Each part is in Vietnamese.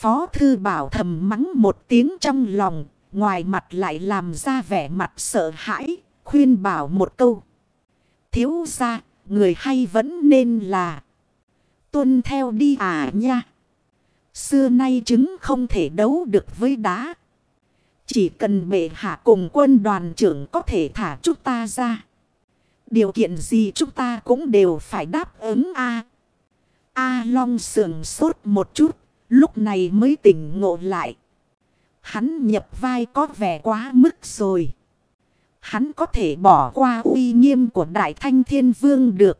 Phó thư bảo thầm mắng một tiếng trong lòng, ngoài mặt lại làm ra vẻ mặt sợ hãi, khuyên bảo một câu. Thiếu ra, người hay vẫn nên là tuân theo đi à nha. Xưa nay trứng không thể đấu được với đá. Chỉ cần bệ hạ cùng quân đoàn trưởng có thể thả chúng ta ra. Điều kiện gì chúng ta cũng đều phải đáp ứng A. A Long sườn sốt một chút. Lúc này mới tỉnh ngộ lại. Hắn nhập vai có vẻ quá mức rồi. Hắn có thể bỏ qua uy nghiêm của Đại Thanh Thiên Vương được.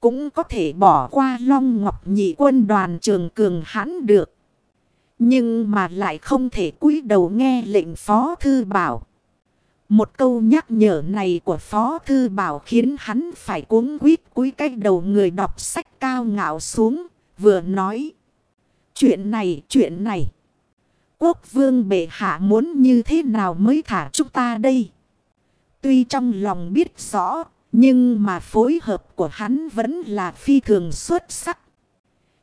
Cũng có thể bỏ qua Long Ngọc Nhị quân đoàn trường cường hắn được. Nhưng mà lại không thể cúi đầu nghe lệnh Phó Thư Bảo. Một câu nhắc nhở này của Phó Thư Bảo khiến hắn phải cuống quýt cúi cách đầu người đọc sách cao ngạo xuống, vừa nói. Chuyện này, chuyện này. Quốc vương bệ hạ muốn như thế nào mới thả chúng ta đây? Tuy trong lòng biết rõ, nhưng mà phối hợp của hắn vẫn là phi thường xuất sắc.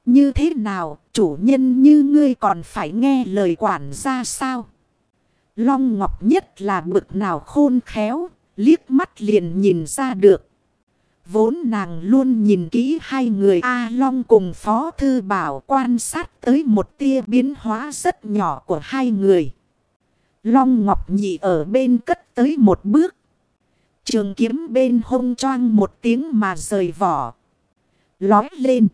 Như thế nào, chủ nhân như ngươi còn phải nghe lời quản ra sao? Long Ngọc nhất là bực nào khôn khéo, liếc mắt liền nhìn ra được. Vốn nàng luôn nhìn kỹ hai người A Long cùng Phó Thư Bảo quan sát tới một tia biến hóa rất nhỏ của hai người. Long Ngọc Nhị ở bên cất tới một bước. Trường kiếm bên hông choang một tiếng mà rời vỏ. Lói lên.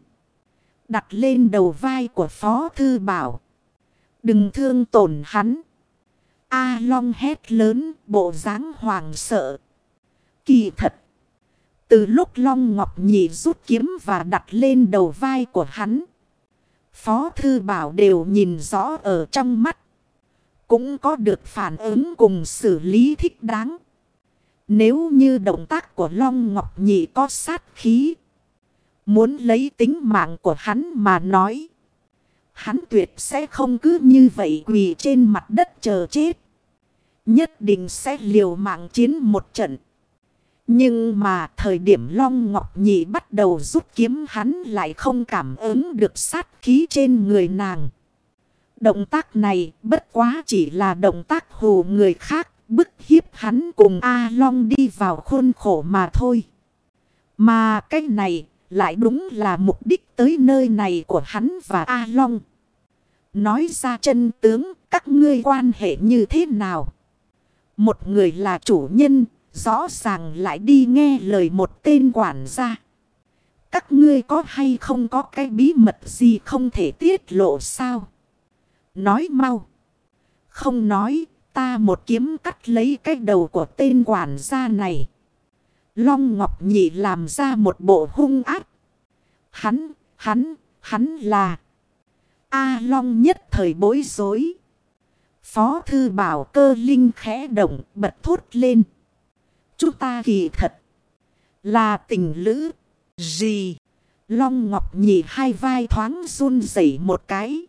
Đặt lên đầu vai của Phó Thư Bảo. Đừng thương tổn hắn. A Long hét lớn, bộ dáng hoàng sợ. Kỳ thật. Từ lúc Long Ngọc Nhị rút kiếm và đặt lên đầu vai của hắn. Phó Thư Bảo đều nhìn rõ ở trong mắt. Cũng có được phản ứng cùng xử lý thích đáng. Nếu như động tác của Long Ngọc Nhị có sát khí. Muốn lấy tính mạng của hắn mà nói. Hắn tuyệt sẽ không cứ như vậy quỳ trên mặt đất chờ chết. Nhất định sẽ liều mạng chiến một trận. Nhưng mà thời điểm Long Ngọc Nhị bắt đầu rút kiếm hắn lại không cảm ứng được sát khí trên người nàng. Động tác này bất quá chỉ là động tác hù người khác bức hiếp hắn cùng A Long đi vào khuôn khổ mà thôi. Mà cái này lại đúng là mục đích tới nơi này của hắn và A Long. Nói ra chân tướng các ngươi quan hệ như thế nào? Một người là chủ nhân, rõ ràng lại đi nghe lời một tên quản gia. Các ngươi có hay không có cái bí mật gì không thể tiết lộ sao? Nói mau. Không nói, ta một kiếm cắt lấy cái đầu của tên quản gia này. Long Ngọc Nhị làm ra một bộ hung ác. Hắn, hắn, hắn là... A Long nhất thời bối rối. Phó thư bảo cơ linh khẽ động bật thốt lên. Chúng ta kỳ thật. Là tình lữ. Gì? Long Ngọc nhị hai vai thoáng run rẩy một cái.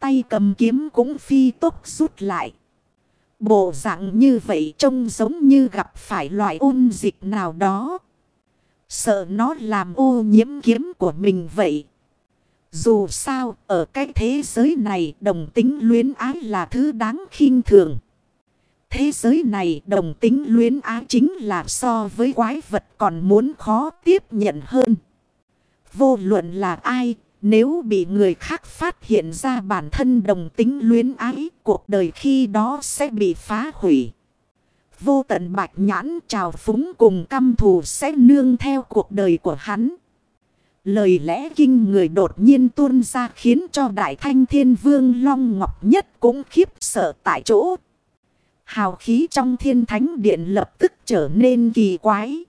Tay cầm kiếm cũng phi tốc rút lại. Bộ dạng như vậy trông giống như gặp phải loại ôn dịch nào đó. Sợ nó làm ô nhiễm kiếm của mình vậy. Dù sao, ở cái thế giới này đồng tính luyến ái là thứ đáng khinh thường. Thế giới này đồng tính luyến ái chính là so với quái vật còn muốn khó tiếp nhận hơn. Vô luận là ai, nếu bị người khác phát hiện ra bản thân đồng tính luyến ái, cuộc đời khi đó sẽ bị phá hủy. Vô tận bạch nhãn trào phúng cùng căm thù sẽ nương theo cuộc đời của hắn. Lời lẽ kinh người đột nhiên tuôn ra khiến cho Đại Thanh Thiên Vương Long Ngọc Nhất cũng khiếp sợ tại chỗ. Hào khí trong thiên thánh điện lập tức trở nên kỳ quái.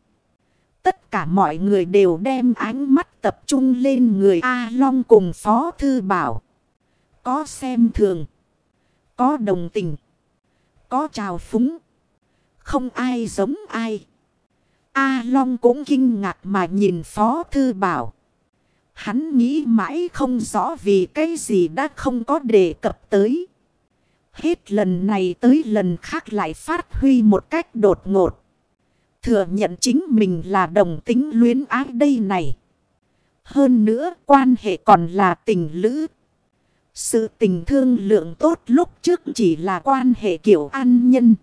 Tất cả mọi người đều đem ánh mắt tập trung lên người A Long cùng Phó Thư Bảo. Có xem thường. Có đồng tình. Có trào phúng. Không ai giống ai. A Long cũng kinh ngạc mà nhìn Phó Thư Bảo. Hắn nghĩ mãi không rõ vì cái gì đã không có đề cập tới. Hết lần này tới lần khác lại phát huy một cách đột ngột. Thừa nhận chính mình là đồng tính luyến ái đây này. Hơn nữa, quan hệ còn là tình lữ. Sự tình thương lượng tốt lúc trước chỉ là quan hệ kiểu an nhân.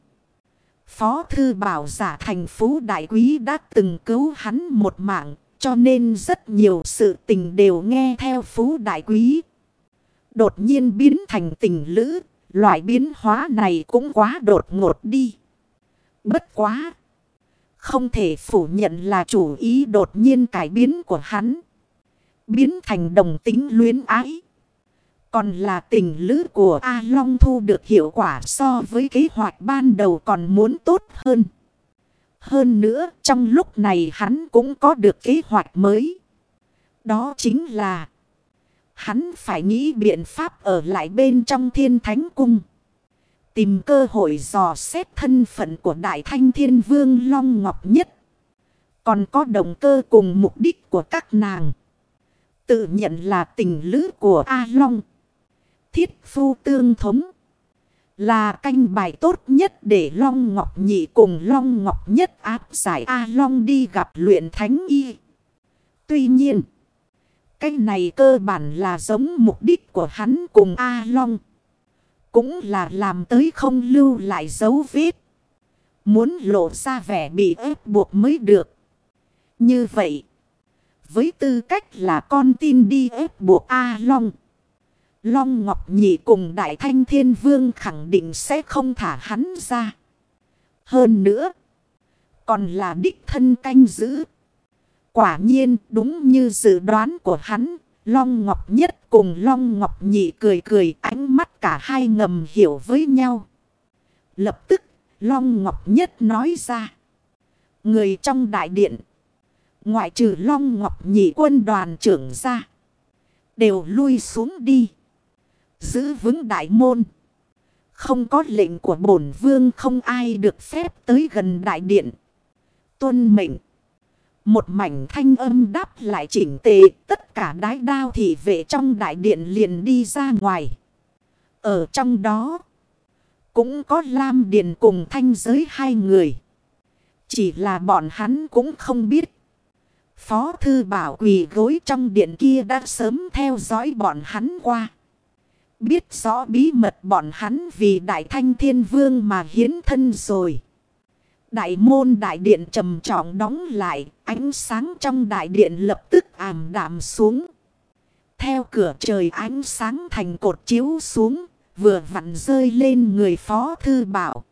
Phó thư bảo giả thành phú đại quý đã từng cứu hắn một mạng. Cho nên rất nhiều sự tình đều nghe theo phú đại quý. Đột nhiên biến thành tình lữ. Loại biến hóa này cũng quá đột ngột đi. Bất quá. Không thể phủ nhận là chủ ý đột nhiên cải biến của hắn. Biến thành đồng tính luyến ái. Còn là tình lữ của A Long thu được hiệu quả so với kế hoạch ban đầu còn muốn tốt hơn. Hơn nữa, trong lúc này hắn cũng có được kế hoạch mới. Đó chính là hắn phải nghĩ biện pháp ở lại bên trong thiên thánh cung. Tìm cơ hội dò xét thân phận của Đại Thanh Thiên Vương Long Ngọc Nhất. Còn có động cơ cùng mục đích của các nàng. Tự nhận là tình lữ của A Long. Thiết phu tương thống. Là canh bài tốt nhất để Long Ngọc Nhị cùng Long Ngọc Nhất áp giải A Long đi gặp luyện thánh y. Tuy nhiên, cái này cơ bản là giống mục đích của hắn cùng A Long. Cũng là làm tới không lưu lại dấu vết. Muốn lộ ra vẻ bị ép buộc mới được. Như vậy, với tư cách là con tin đi ép buộc A Long. Long Ngọc Nhị cùng Đại Thanh Thiên Vương khẳng định sẽ không thả hắn ra. Hơn nữa, còn là đích thân canh giữ. Quả nhiên đúng như dự đoán của hắn, Long Ngọc Nhất cùng Long Ngọc Nhị cười cười ánh mắt cả hai ngầm hiểu với nhau. Lập tức, Long Ngọc Nhất nói ra. Người trong đại điện, ngoại trừ Long Ngọc Nhị quân đoàn trưởng ra, đều lui xuống đi. Giữ vững đại môn. Không có lệnh của bổn vương không ai được phép tới gần đại điện. Tuân mệnh. Một mảnh thanh âm đáp lại chỉnh tề. Tất cả đái đao thị vệ trong đại điện liền đi ra ngoài. Ở trong đó. Cũng có Lam Điền cùng thanh giới hai người. Chỉ là bọn hắn cũng không biết. Phó thư bảo quỳ gối trong điện kia đã sớm theo dõi bọn hắn qua. Biết rõ bí mật bọn hắn vì đại thanh thiên vương mà hiến thân rồi. Đại môn đại điện trầm trọng đóng lại, ánh sáng trong đại điện lập tức ảm đạm xuống. Theo cửa trời ánh sáng thành cột chiếu xuống, vừa vặn rơi lên người phó thư bảo.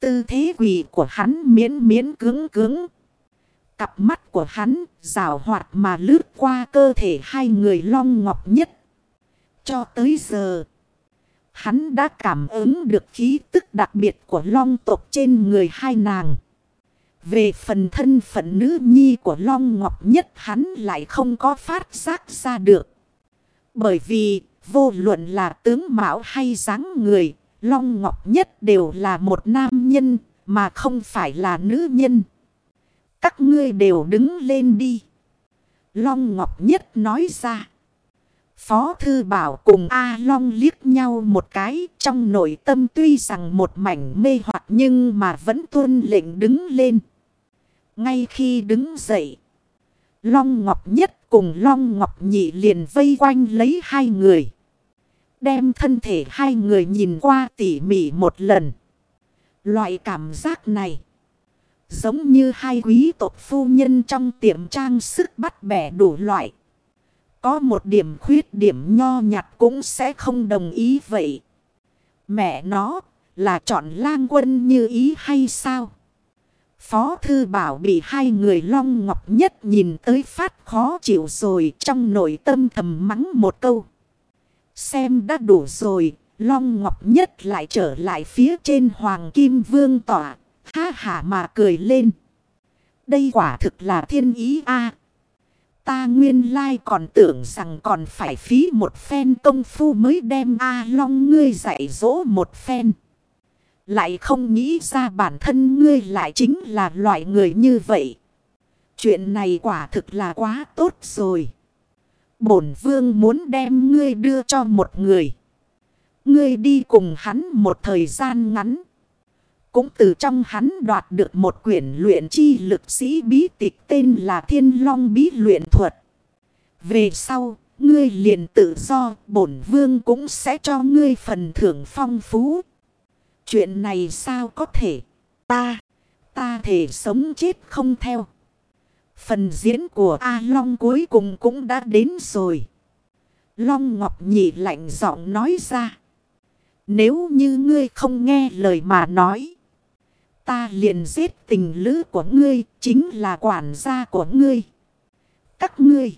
Tư thế quỷ của hắn miễn miễn cứng cứng. Cặp mắt của hắn rào hoạt mà lướt qua cơ thể hai người long ngọc nhất cho tới giờ, hắn đã cảm ứng được khí tức đặc biệt của long tộc trên người hai nàng. Về phần thân phận nữ nhi của Long Ngọc Nhất hắn lại không có phát giác ra được. Bởi vì vô luận là tướng mạo hay dáng người, Long Ngọc Nhất đều là một nam nhân mà không phải là nữ nhân. Các ngươi đều đứng lên đi. Long Ngọc Nhất nói ra. Phó Thư Bảo cùng A Long liếc nhau một cái trong nội tâm tuy rằng một mảnh mê hoặc nhưng mà vẫn tuân lệnh đứng lên. Ngay khi đứng dậy, Long Ngọc Nhất cùng Long Ngọc Nhị liền vây quanh lấy hai người. Đem thân thể hai người nhìn qua tỉ mỉ một lần. Loại cảm giác này, giống như hai quý tộc phu nhân trong tiệm trang sức bắt bẻ đủ loại. Có một điểm khuyết điểm nho nhặt cũng sẽ không đồng ý vậy. Mẹ nó là chọn lang quân như ý hay sao? Phó thư bảo bị hai người long ngọc nhất nhìn tới phát khó chịu rồi trong nội tâm thầm mắng một câu. Xem đã đủ rồi, long ngọc nhất lại trở lại phía trên hoàng kim vương tỏa, ha hả mà cười lên. Đây quả thực là thiên ý a Ta nguyên lai còn tưởng rằng còn phải phí một phen công phu mới đem A Long ngươi dạy dỗ một phen. Lại không nghĩ ra bản thân ngươi lại chính là loại người như vậy. Chuyện này quả thực là quá tốt rồi. Bổn vương muốn đem ngươi đưa cho một người. Ngươi đi cùng hắn một thời gian ngắn. Cũng từ trong hắn đoạt được một quyển luyện chi lực sĩ bí tịch tên là Thiên Long Bí Luyện Thuật. Về sau, ngươi liền tự do, bổn vương cũng sẽ cho ngươi phần thưởng phong phú. Chuyện này sao có thể? Ta, ta thể sống chết không theo. Phần diễn của A Long cuối cùng cũng đã đến rồi. Long Ngọc Nhị lạnh giọng nói ra. Nếu như ngươi không nghe lời mà nói. Ta liền giết tình lữ của ngươi, chính là quản gia của ngươi. Các ngươi.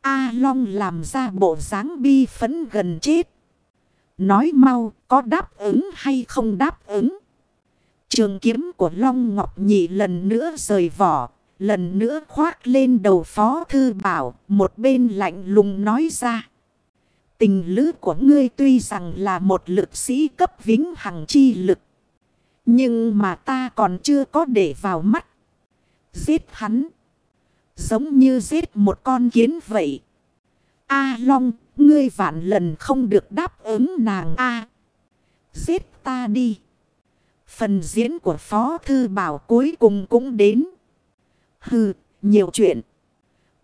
A Long làm ra bộ dáng bi phấn gần chết. Nói mau, có đáp ứng hay không đáp ứng. Trường kiếm của Long Ngọc Nhị lần nữa rời vỏ. Lần nữa khoác lên đầu phó thư bảo. Một bên lạnh lùng nói ra. Tình lữ của ngươi tuy rằng là một lực sĩ cấp vĩnh hằng chi lực. Nhưng mà ta còn chưa có để vào mắt. Giết hắn. Giống như giết một con kiến vậy. A Long, ngươi vạn lần không được đáp ứng nàng A. giết ta đi. Phần diễn của Phó Thư Bảo cuối cùng cũng đến. Hừ, nhiều chuyện.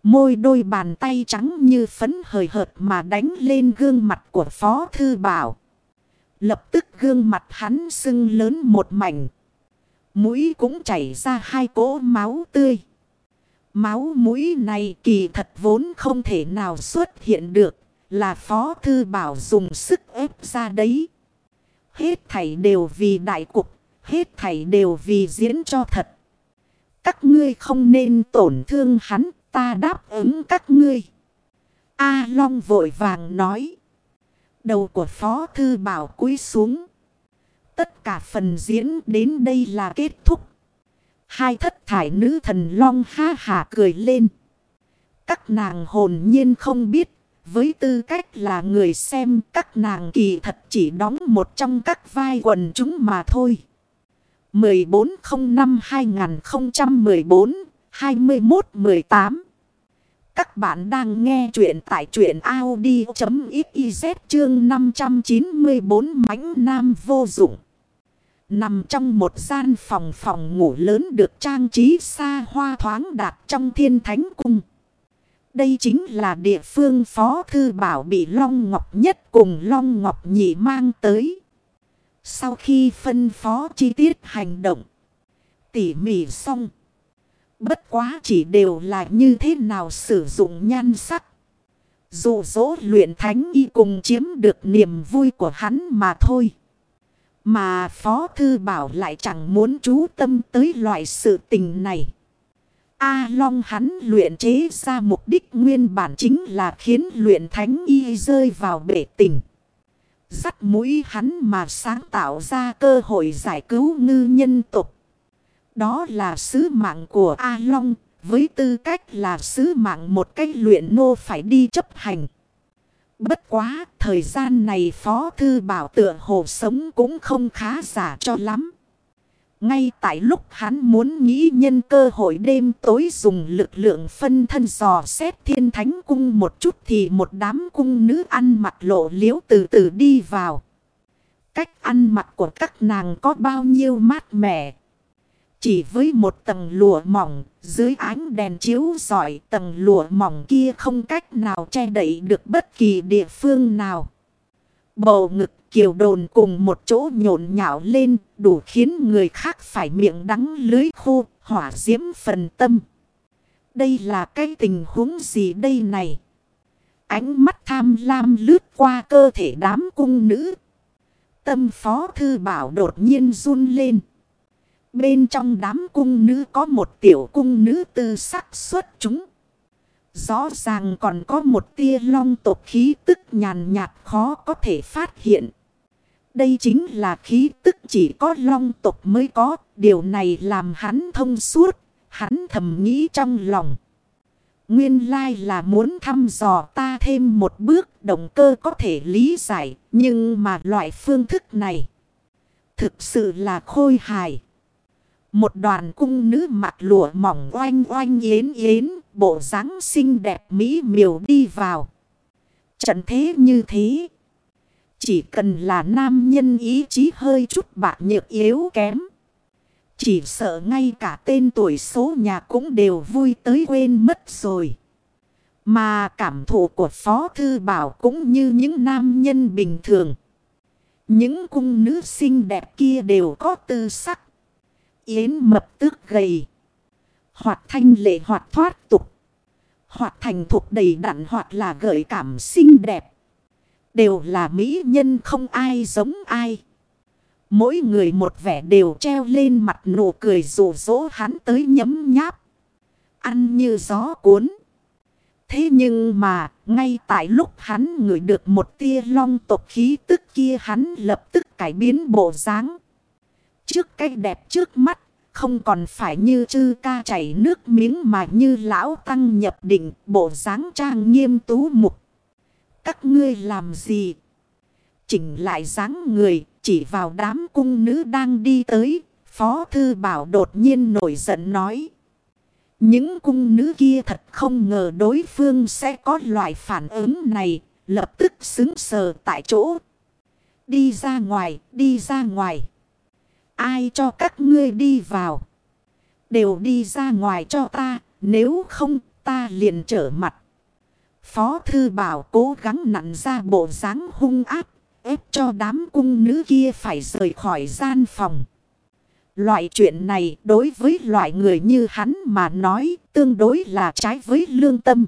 Môi đôi bàn tay trắng như phấn hời hợt mà đánh lên gương mặt của Phó Thư Bảo. Lập tức gương mặt hắn sưng lớn một mảnh. Mũi cũng chảy ra hai cỗ máu tươi. Máu mũi này kỳ thật vốn không thể nào xuất hiện được. Là Phó Thư Bảo dùng sức ép ra đấy. Hết thảy đều vì đại cục. Hết thảy đều vì diễn cho thật. Các ngươi không nên tổn thương hắn. Ta đáp ứng các ngươi. A Long vội vàng nói. Đầu của Phó Thư Bảo cúi xuống. Tất cả phần diễn đến đây là kết thúc. Hai thất thải nữ thần long ha hà cười lên. Các nàng hồn nhiên không biết. Với tư cách là người xem, các nàng kỳ thật chỉ đóng một trong các vai quần chúng mà thôi. 1405-2014-21-18 các bạn đang nghe chuyện tại truyện Audi.xyz chương 594 mãnh nam vô dụng. Nằm trong một gian phòng phòng ngủ lớn được trang trí xa hoa thoáng đạt trong thiên thánh cung. Đây chính là địa phương Phó Thư Bảo bị Long Ngọc Nhất cùng Long Ngọc Nhị mang tới. Sau khi phân phó chi tiết hành động, tỉ mỉ xong. Bất quá chỉ đều là như thế nào sử dụng nhan sắc. Dù dỗ luyện thánh y cùng chiếm được niềm vui của hắn mà thôi. Mà Phó Thư Bảo lại chẳng muốn chú tâm tới loại sự tình này. A Long hắn luyện chế ra mục đích nguyên bản chính là khiến luyện thánh y rơi vào bể tình. Dắt mũi hắn mà sáng tạo ra cơ hội giải cứu ngư nhân tục. Đó là sứ mạng của A Long, với tư cách là sứ mạng một cách luyện nô phải đi chấp hành. Bất quá, thời gian này Phó Thư Bảo tựa hồ sống cũng không khá giả cho lắm. Ngay tại lúc hắn muốn nghĩ nhân cơ hội đêm tối dùng lực lượng phân thân dò xét thiên thánh cung một chút thì một đám cung nữ ăn mặc lộ liễu từ từ đi vào. Cách ăn mặc của các nàng có bao nhiêu mát mẻ. Chỉ với một tầng lụa mỏng, dưới ánh đèn chiếu giỏi tầng lụa mỏng kia không cách nào che đậy được bất kỳ địa phương nào. Bầu ngực kiều đồn cùng một chỗ nhộn nhạo lên đủ khiến người khác phải miệng đắng lưới khô, hỏa diễm phần tâm. Đây là cái tình huống gì đây này? Ánh mắt tham lam lướt qua cơ thể đám cung nữ. Tâm phó thư bảo đột nhiên run lên. Bên trong đám cung nữ có một tiểu cung nữ tư sắc xuất chúng. Rõ ràng còn có một tia long tộc khí tức nhàn nhạt khó có thể phát hiện. Đây chính là khí tức chỉ có long tộc mới có. Điều này làm hắn thông suốt. Hắn thầm nghĩ trong lòng. Nguyên lai là muốn thăm dò ta thêm một bước, động cơ có thể lý giải. Nhưng mà loại phương thức này thực sự là khôi hài. Một đoàn cung nữ mặc lụa mỏng oanh oanh yến yến, bộ dáng xinh đẹp mỹ miều đi vào. Trận thế như thế. Chỉ cần là nam nhân ý chí hơi chút bạc nhược yếu kém. Chỉ sợ ngay cả tên tuổi số nhà cũng đều vui tới quên mất rồi. Mà cảm thụ của Phó Thư Bảo cũng như những nam nhân bình thường. Những cung nữ xinh đẹp kia đều có tư sắc. Yến mập tước gầy. Hoặc thanh lệ hoặc thoát tục. Hoặc thành thục đầy đặn hoặc là gợi cảm xinh đẹp. Đều là mỹ nhân không ai giống ai. Mỗi người một vẻ đều treo lên mặt nụ cười rủ rỗ hắn tới nhấm nháp. Ăn như gió cuốn. Thế nhưng mà, ngay tại lúc hắn ngửi được một tia long tộc khí tức kia hắn lập tức cải biến bộ dáng. Trước cái đẹp trước mắt, không còn phải như chư ca chảy nước miếng mà như lão tăng nhập định, bộ dáng trang nghiêm tú mục. Các ngươi làm gì? Chỉnh lại dáng người, chỉ vào đám cung nữ đang đi tới, Phó Thư Bảo đột nhiên nổi giận nói. Những cung nữ kia thật không ngờ đối phương sẽ có loại phản ứng này, lập tức xứng sờ tại chỗ. Đi ra ngoài, đi ra ngoài. Ai cho các ngươi đi vào? Đều đi ra ngoài cho ta, nếu không ta liền trở mặt. Phó thư bảo cố gắng nặn ra bộ dáng hung áp, ép cho đám cung nữ kia phải rời khỏi gian phòng. Loại chuyện này đối với loại người như hắn mà nói tương đối là trái với lương tâm.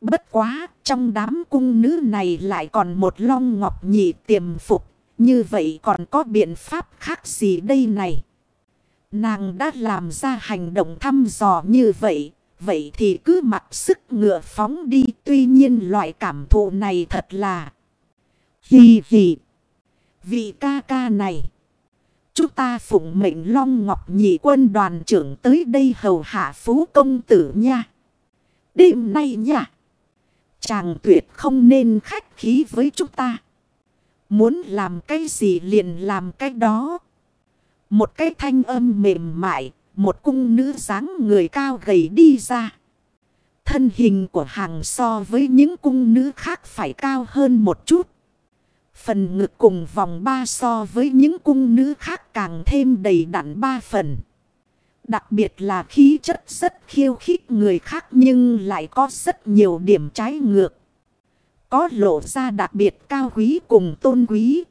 Bất quá, trong đám cung nữ này lại còn một long ngọc nhị tiềm phục. Như vậy còn có biện pháp khác gì đây này? Nàng đã làm ra hành động thăm dò như vậy. Vậy thì cứ mặc sức ngựa phóng đi. Tuy nhiên loại cảm thụ này thật là... Hì hì. Vị ca ca này. Chúng ta phụng mệnh Long Ngọc nhị quân đoàn trưởng tới đây hầu hạ phú công tử nha. Đêm nay nha. Chàng tuyệt không nên khách khí với chúng ta. Muốn làm cái gì liền làm cái đó. Một cái thanh âm mềm mại, một cung nữ dáng người cao gầy đi ra. Thân hình của hàng so với những cung nữ khác phải cao hơn một chút. Phần ngực cùng vòng ba so với những cung nữ khác càng thêm đầy đặn ba phần. Đặc biệt là khí chất rất khiêu khích người khác nhưng lại có rất nhiều điểm trái ngược. Có lộ ra đặc biệt cao quý cùng tôn quý.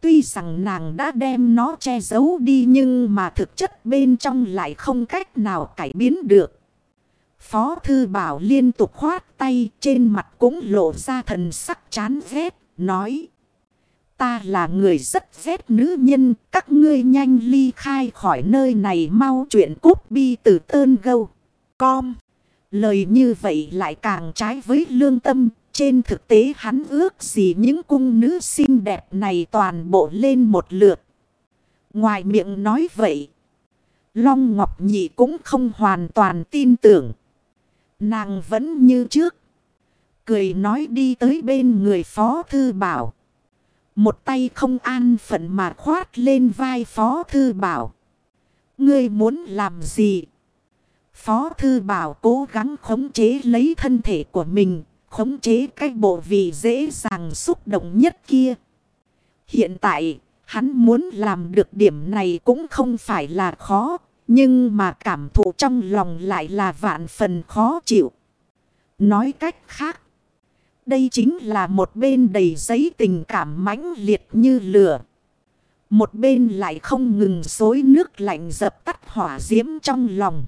Tuy rằng nàng đã đem nó che giấu đi nhưng mà thực chất bên trong lại không cách nào cải biến được. Phó thư bảo liên tục khoát tay trên mặt cũng lộ ra thần sắc chán ghét, nói. Ta là người rất ghét nữ nhân, các ngươi nhanh ly khai khỏi nơi này mau chuyện cút bi từ tơn gâu. Com. Lời như vậy lại càng trái với lương tâm, trên thực tế hắn ước gì những cung nữ xinh đẹp này toàn bộ lên một lượt. Ngoài miệng nói vậy. Long Ngọc Nhị cũng không hoàn toàn tin tưởng. Nàng vẫn như trước. Cười nói đi tới bên người Phó Thư Bảo. Một tay không an phận mà khoát lên vai Phó Thư Bảo. Ngươi muốn làm gì? Phó Thư Bảo cố gắng khống chế lấy thân thể của mình khống chế cái bộ vị dễ dàng xúc động nhất kia. Hiện tại, hắn muốn làm được điểm này cũng không phải là khó, nhưng mà cảm thụ trong lòng lại là vạn phần khó chịu. Nói cách khác, đây chính là một bên đầy giấy tình cảm mãnh liệt như lửa. Một bên lại không ngừng xối nước lạnh dập tắt hỏa diễm trong lòng.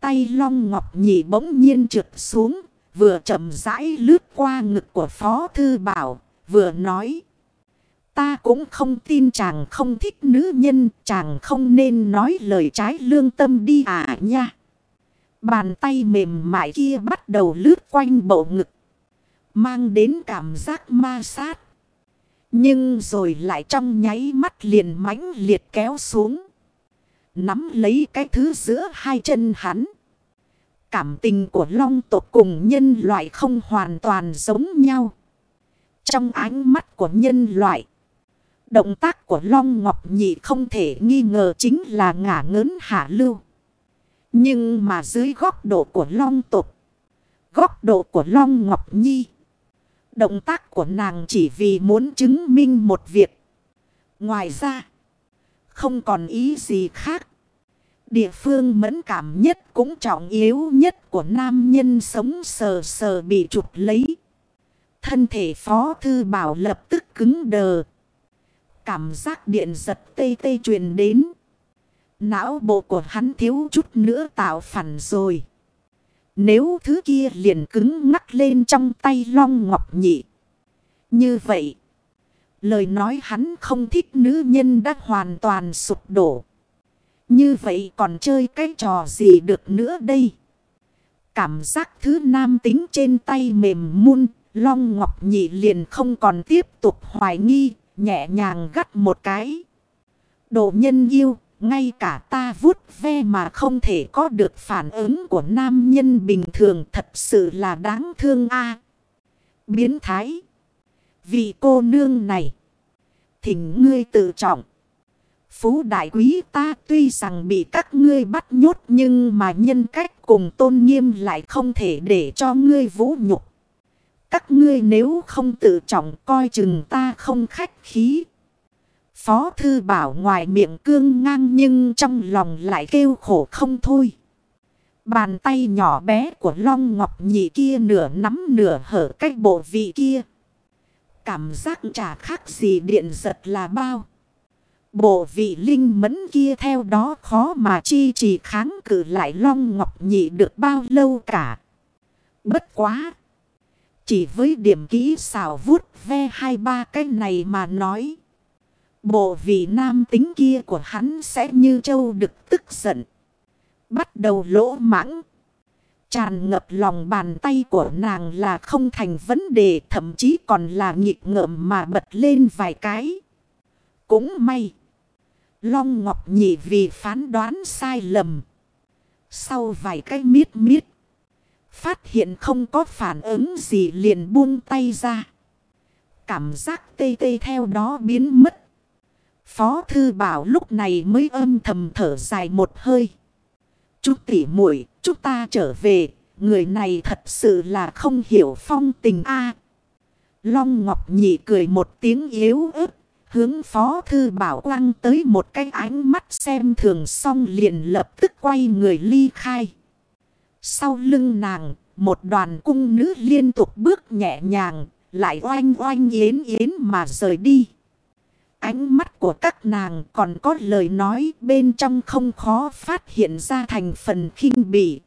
Tay long ngọc nhị bỗng nhiên trượt xuống, Vừa chậm rãi lướt qua ngực của Phó Thư Bảo. Vừa nói. Ta cũng không tin chàng không thích nữ nhân. Chàng không nên nói lời trái lương tâm đi à nha. Bàn tay mềm mại kia bắt đầu lướt quanh bộ ngực. Mang đến cảm giác ma sát. Nhưng rồi lại trong nháy mắt liền mãnh liệt kéo xuống. Nắm lấy cái thứ giữa hai chân hắn. Cảm tình của long tộc cùng nhân loại không hoàn toàn giống nhau. Trong ánh mắt của nhân loại. Động tác của Long Ngọc Nhị không thể nghi ngờ chính là ngả ngớn hạ lưu. Nhưng mà dưới góc độ của Long tộc, góc độ của Long Ngọc Nhi, động tác của nàng chỉ vì muốn chứng minh một việc. Ngoài ra, không còn ý gì khác. Địa phương mẫn cảm nhất cũng trọng yếu nhất của nam nhân sống sờ sờ bị trục lấy. Thân thể phó thư bảo lập tức cứng đờ. Cảm giác điện giật tê tê truyền đến. Não bộ của hắn thiếu chút nữa tạo phản rồi. Nếu thứ kia liền cứng ngắt lên trong tay long ngọc nhị. Như vậy. Lời nói hắn không thích nữ nhân đã hoàn toàn sụp đổ. Như vậy còn chơi cái trò gì được nữa đây? Cảm giác thứ nam tính trên tay mềm muôn long ngọc nhị liền không còn tiếp tục hoài nghi, nhẹ nhàng gắt một cái. Độ nhân yêu, ngay cả ta vuốt ve mà không thể có được phản ứng của nam nhân bình thường thật sự là đáng thương a Biến thái. Vì cô nương này. Thỉnh ngươi tự trọng. Phú đại quý ta tuy rằng bị các ngươi bắt nhốt nhưng mà nhân cách cùng tôn nghiêm lại không thể để cho ngươi vũ nhục. Các ngươi nếu không tự trọng coi chừng ta không khách khí. Phó thư bảo ngoài miệng cương ngang nhưng trong lòng lại kêu khổ không thôi. Bàn tay nhỏ bé của Long Ngọc Nhị kia nửa nắm nửa hở cách bộ vị kia. Cảm giác chả khác gì điện giật là bao. Bộ vị linh mẫn kia theo đó khó mà chi trì kháng cự lại Long Ngọc Nhị được bao lâu cả. Bất quá. Chỉ với điểm kỹ xảo vuốt ve hai ba cái này mà nói. Bộ vị nam tính kia của hắn sẽ như châu được tức giận. Bắt đầu lỗ mãng. Tràn ngập lòng bàn tay của nàng là không thành vấn đề, thậm chí còn là nghịch ngợm mà bật lên vài cái. Cũng may. Long Ngọc Nhị vì phán đoán sai lầm. Sau vài cái miết miết. Phát hiện không có phản ứng gì liền buông tay ra. Cảm giác tê tê theo đó biến mất. Phó thư bảo lúc này mới âm thầm thở dài một hơi. Chú tỉ muội, chúng ta trở về. Người này thật sự là không hiểu phong tình a Long Ngọc Nhị cười một tiếng yếu ớt. Hướng phó thư bảo quăng tới một cái ánh mắt xem thường xong liền lập tức quay người ly khai. Sau lưng nàng, một đoàn cung nữ liên tục bước nhẹ nhàng, lại oanh oanh yến yến mà rời đi. Ánh mắt của các nàng còn có lời nói bên trong không khó phát hiện ra thành phần khinh bỉ.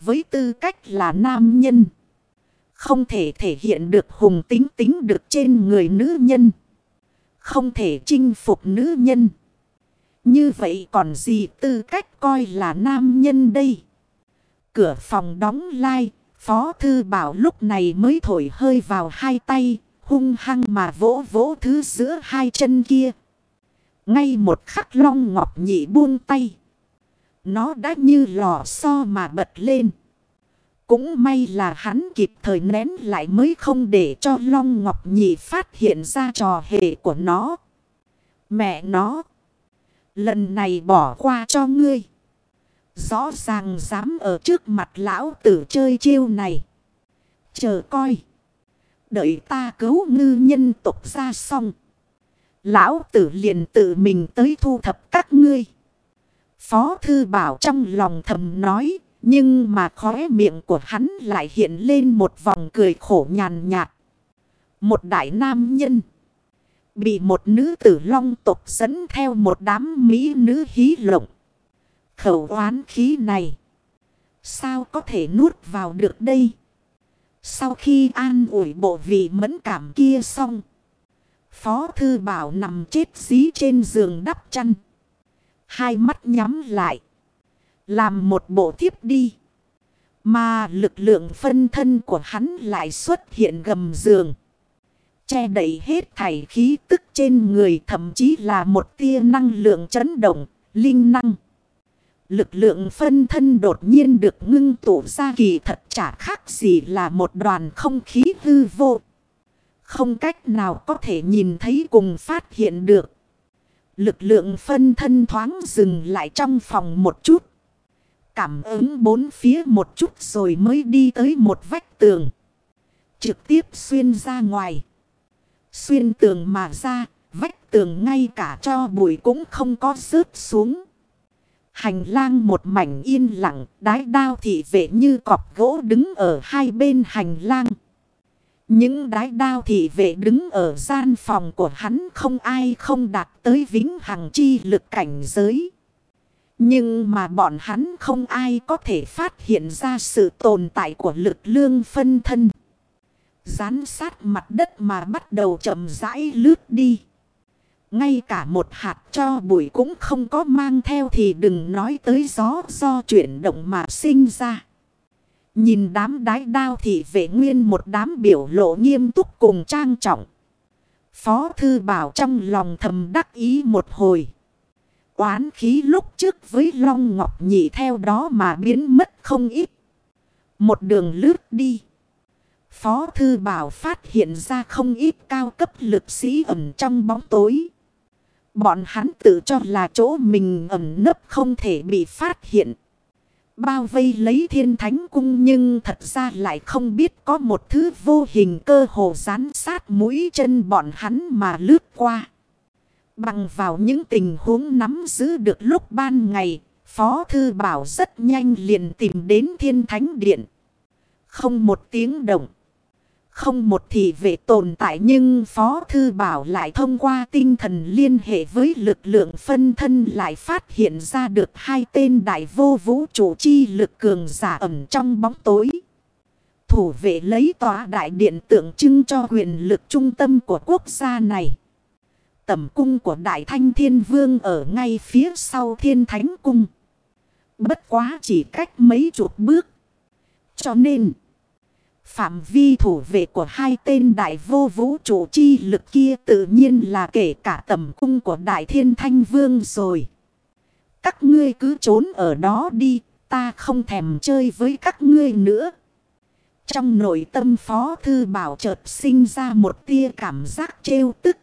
Với tư cách là nam nhân, không thể thể hiện được hùng tính tính được trên người nữ nhân. Không thể chinh phục nữ nhân. Như vậy còn gì tư cách coi là nam nhân đây? Cửa phòng đóng lai, Phó Thư Bảo lúc này mới thổi hơi vào hai tay, hung hăng mà vỗ vỗ thứ giữa hai chân kia. Ngay một khắc long ngọc nhị buông tay. Nó đã như lò xo mà bật lên. Cũng may là hắn kịp thời nén lại mới không để cho Long Ngọc Nhị phát hiện ra trò hề của nó. Mẹ nó. Lần này bỏ qua cho ngươi. Rõ ràng dám ở trước mặt lão tử chơi chiêu này. Chờ coi. Đợi ta cứu ngư nhân tục ra xong. Lão tử liền tự mình tới thu thập các ngươi. Phó thư bảo trong lòng thầm nói. Nhưng mà khóe miệng của hắn lại hiện lên một vòng cười khổ nhàn nhạt. Một đại nam nhân. Bị một nữ tử long tục dẫn theo một đám mỹ nữ hí lộng. Khẩu oán khí này. Sao có thể nuốt vào được đây? Sau khi an ủi bộ vị mẫn cảm kia xong. Phó thư bảo nằm chết dí trên giường đắp chăn. Hai mắt nhắm lại. Làm một bộ tiếp đi. Mà lực lượng phân thân của hắn lại xuất hiện gầm giường. Che đẩy hết thảy khí tức trên người thậm chí là một tia năng lượng chấn động, linh năng. Lực lượng phân thân đột nhiên được ngưng tụ ra kỳ thật chả khác gì là một đoàn không khí hư vô. Không cách nào có thể nhìn thấy cùng phát hiện được. Lực lượng phân thân thoáng dừng lại trong phòng một chút. Cảm ứng bốn phía một chút rồi mới đi tới một vách tường. Trực tiếp xuyên ra ngoài. Xuyên tường mà ra, vách tường ngay cả cho bụi cũng không có rớt xuống. Hành lang một mảnh yên lặng, đái đao thị vệ như cọp gỗ đứng ở hai bên hành lang. Những đái đao thị vệ đứng ở gian phòng của hắn không ai không đạt tới vĩnh hằng chi lực cảnh giới. Nhưng mà bọn hắn không ai có thể phát hiện ra sự tồn tại của lực lương phân thân. Gián sát mặt đất mà bắt đầu chậm rãi lướt đi. Ngay cả một hạt cho bụi cũng không có mang theo thì đừng nói tới gió do chuyển động mà sinh ra. Nhìn đám đái đao thì vệ nguyên một đám biểu lộ nghiêm túc cùng trang trọng. Phó thư bảo trong lòng thầm đắc ý một hồi. Quán khí lúc trước với Long Ngọc Nhị theo đó mà biến mất không ít. Một đường lướt đi. Phó Thư Bảo phát hiện ra không ít cao cấp lực sĩ ẩn trong bóng tối. Bọn hắn tự cho là chỗ mình ẩn nấp không thể bị phát hiện. Bao vây lấy thiên thánh cung nhưng thật ra lại không biết có một thứ vô hình cơ hồ rán sát mũi chân bọn hắn mà lướt qua. Bằng vào những tình huống nắm giữ được lúc ban ngày, Phó Thư Bảo rất nhanh liền tìm đến thiên thánh điện. Không một tiếng động. Không một thị vệ tồn tại nhưng Phó Thư Bảo lại thông qua tinh thần liên hệ với lực lượng phân thân lại phát hiện ra được hai tên đại vô vũ trụ chi lực cường giả ẩm trong bóng tối. Thủ vệ lấy tòa đại điện tượng trưng cho quyền lực trung tâm của quốc gia này. Tẩm cung của Đại Thanh Thiên Vương ở ngay phía sau Thiên Thánh Cung. Bất quá chỉ cách mấy chục bước. Cho nên... Phạm vi thủ vệ của hai tên đại vô vũ trụ chi lực kia tự nhiên là kể cả tầm cung của đại thiên thanh vương rồi. Các ngươi cứ trốn ở đó đi, ta không thèm chơi với các ngươi nữa. Trong nội tâm phó thư bảo chợt sinh ra một tia cảm giác trêu tức.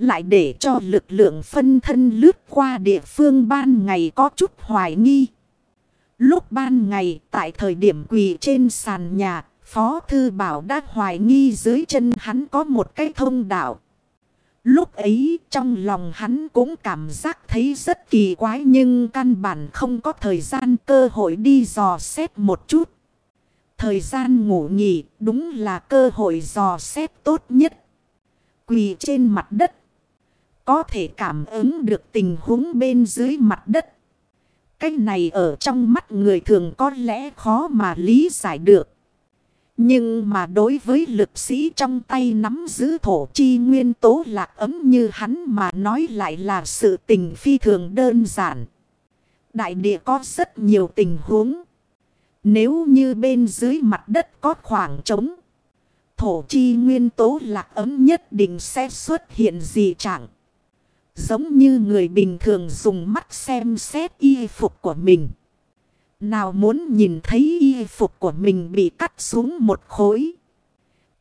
Lại để cho lực lượng phân thân lướt qua địa phương ban ngày có chút hoài nghi. Lúc ban ngày, tại thời điểm quỳ trên sàn nhà, Phó Thư Bảo đã hoài nghi dưới chân hắn có một cái thông đạo. Lúc ấy, trong lòng hắn cũng cảm giác thấy rất kỳ quái nhưng căn bản không có thời gian cơ hội đi dò xét một chút. Thời gian ngủ nghỉ, đúng là cơ hội dò xét tốt nhất. Quỳ trên mặt đất. Có thể cảm ứng được tình huống bên dưới mặt đất. Cái này ở trong mắt người thường có lẽ khó mà lý giải được. Nhưng mà đối với lực sĩ trong tay nắm giữ thổ chi nguyên tố lạc ấm như hắn mà nói lại là sự tình phi thường đơn giản. Đại địa có rất nhiều tình huống. Nếu như bên dưới mặt đất có khoảng trống. Thổ chi nguyên tố lạc ấm nhất định sẽ xuất hiện dị trạng. Giống như người bình thường dùng mắt xem xét y phục của mình. Nào muốn nhìn thấy y phục của mình bị cắt xuống một khối.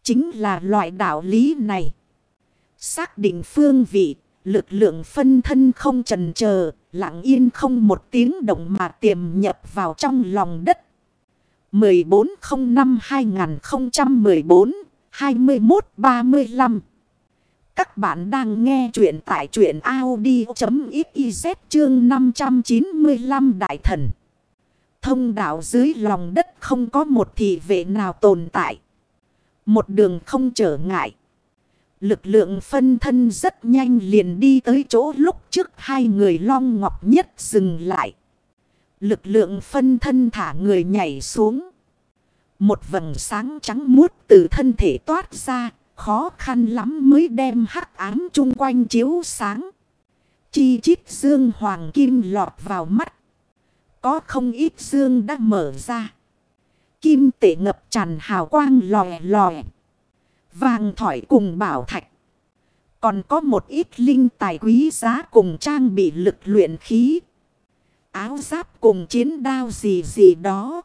Chính là loại đạo lý này. Xác định phương vị, lực lượng phân thân không trần chờ lặng yên không một tiếng động mà tiềm nhập vào trong lòng đất. 1405-2014-2135 các bạn đang nghe chuyện tại chuyện Audi.xyz chương 595 Đại Thần. Thông đạo dưới lòng đất không có một thị vệ nào tồn tại. Một đường không trở ngại. Lực lượng phân thân rất nhanh liền đi tới chỗ lúc trước hai người long ngọc nhất dừng lại. Lực lượng phân thân thả người nhảy xuống. Một vầng sáng trắng muốt từ thân thể toát ra, khó khăn lắm mới đem hắc ám chung quanh chiếu sáng. Chi chít dương hoàng kim lọt vào mắt. Có không ít dương đã mở ra. Kim tệ ngập tràn hào quang lòe lòe. Vàng thỏi cùng bảo thạch. Còn có một ít linh tài quý giá cùng trang bị lực luyện khí. Áo giáp cùng chiến đao gì gì đó.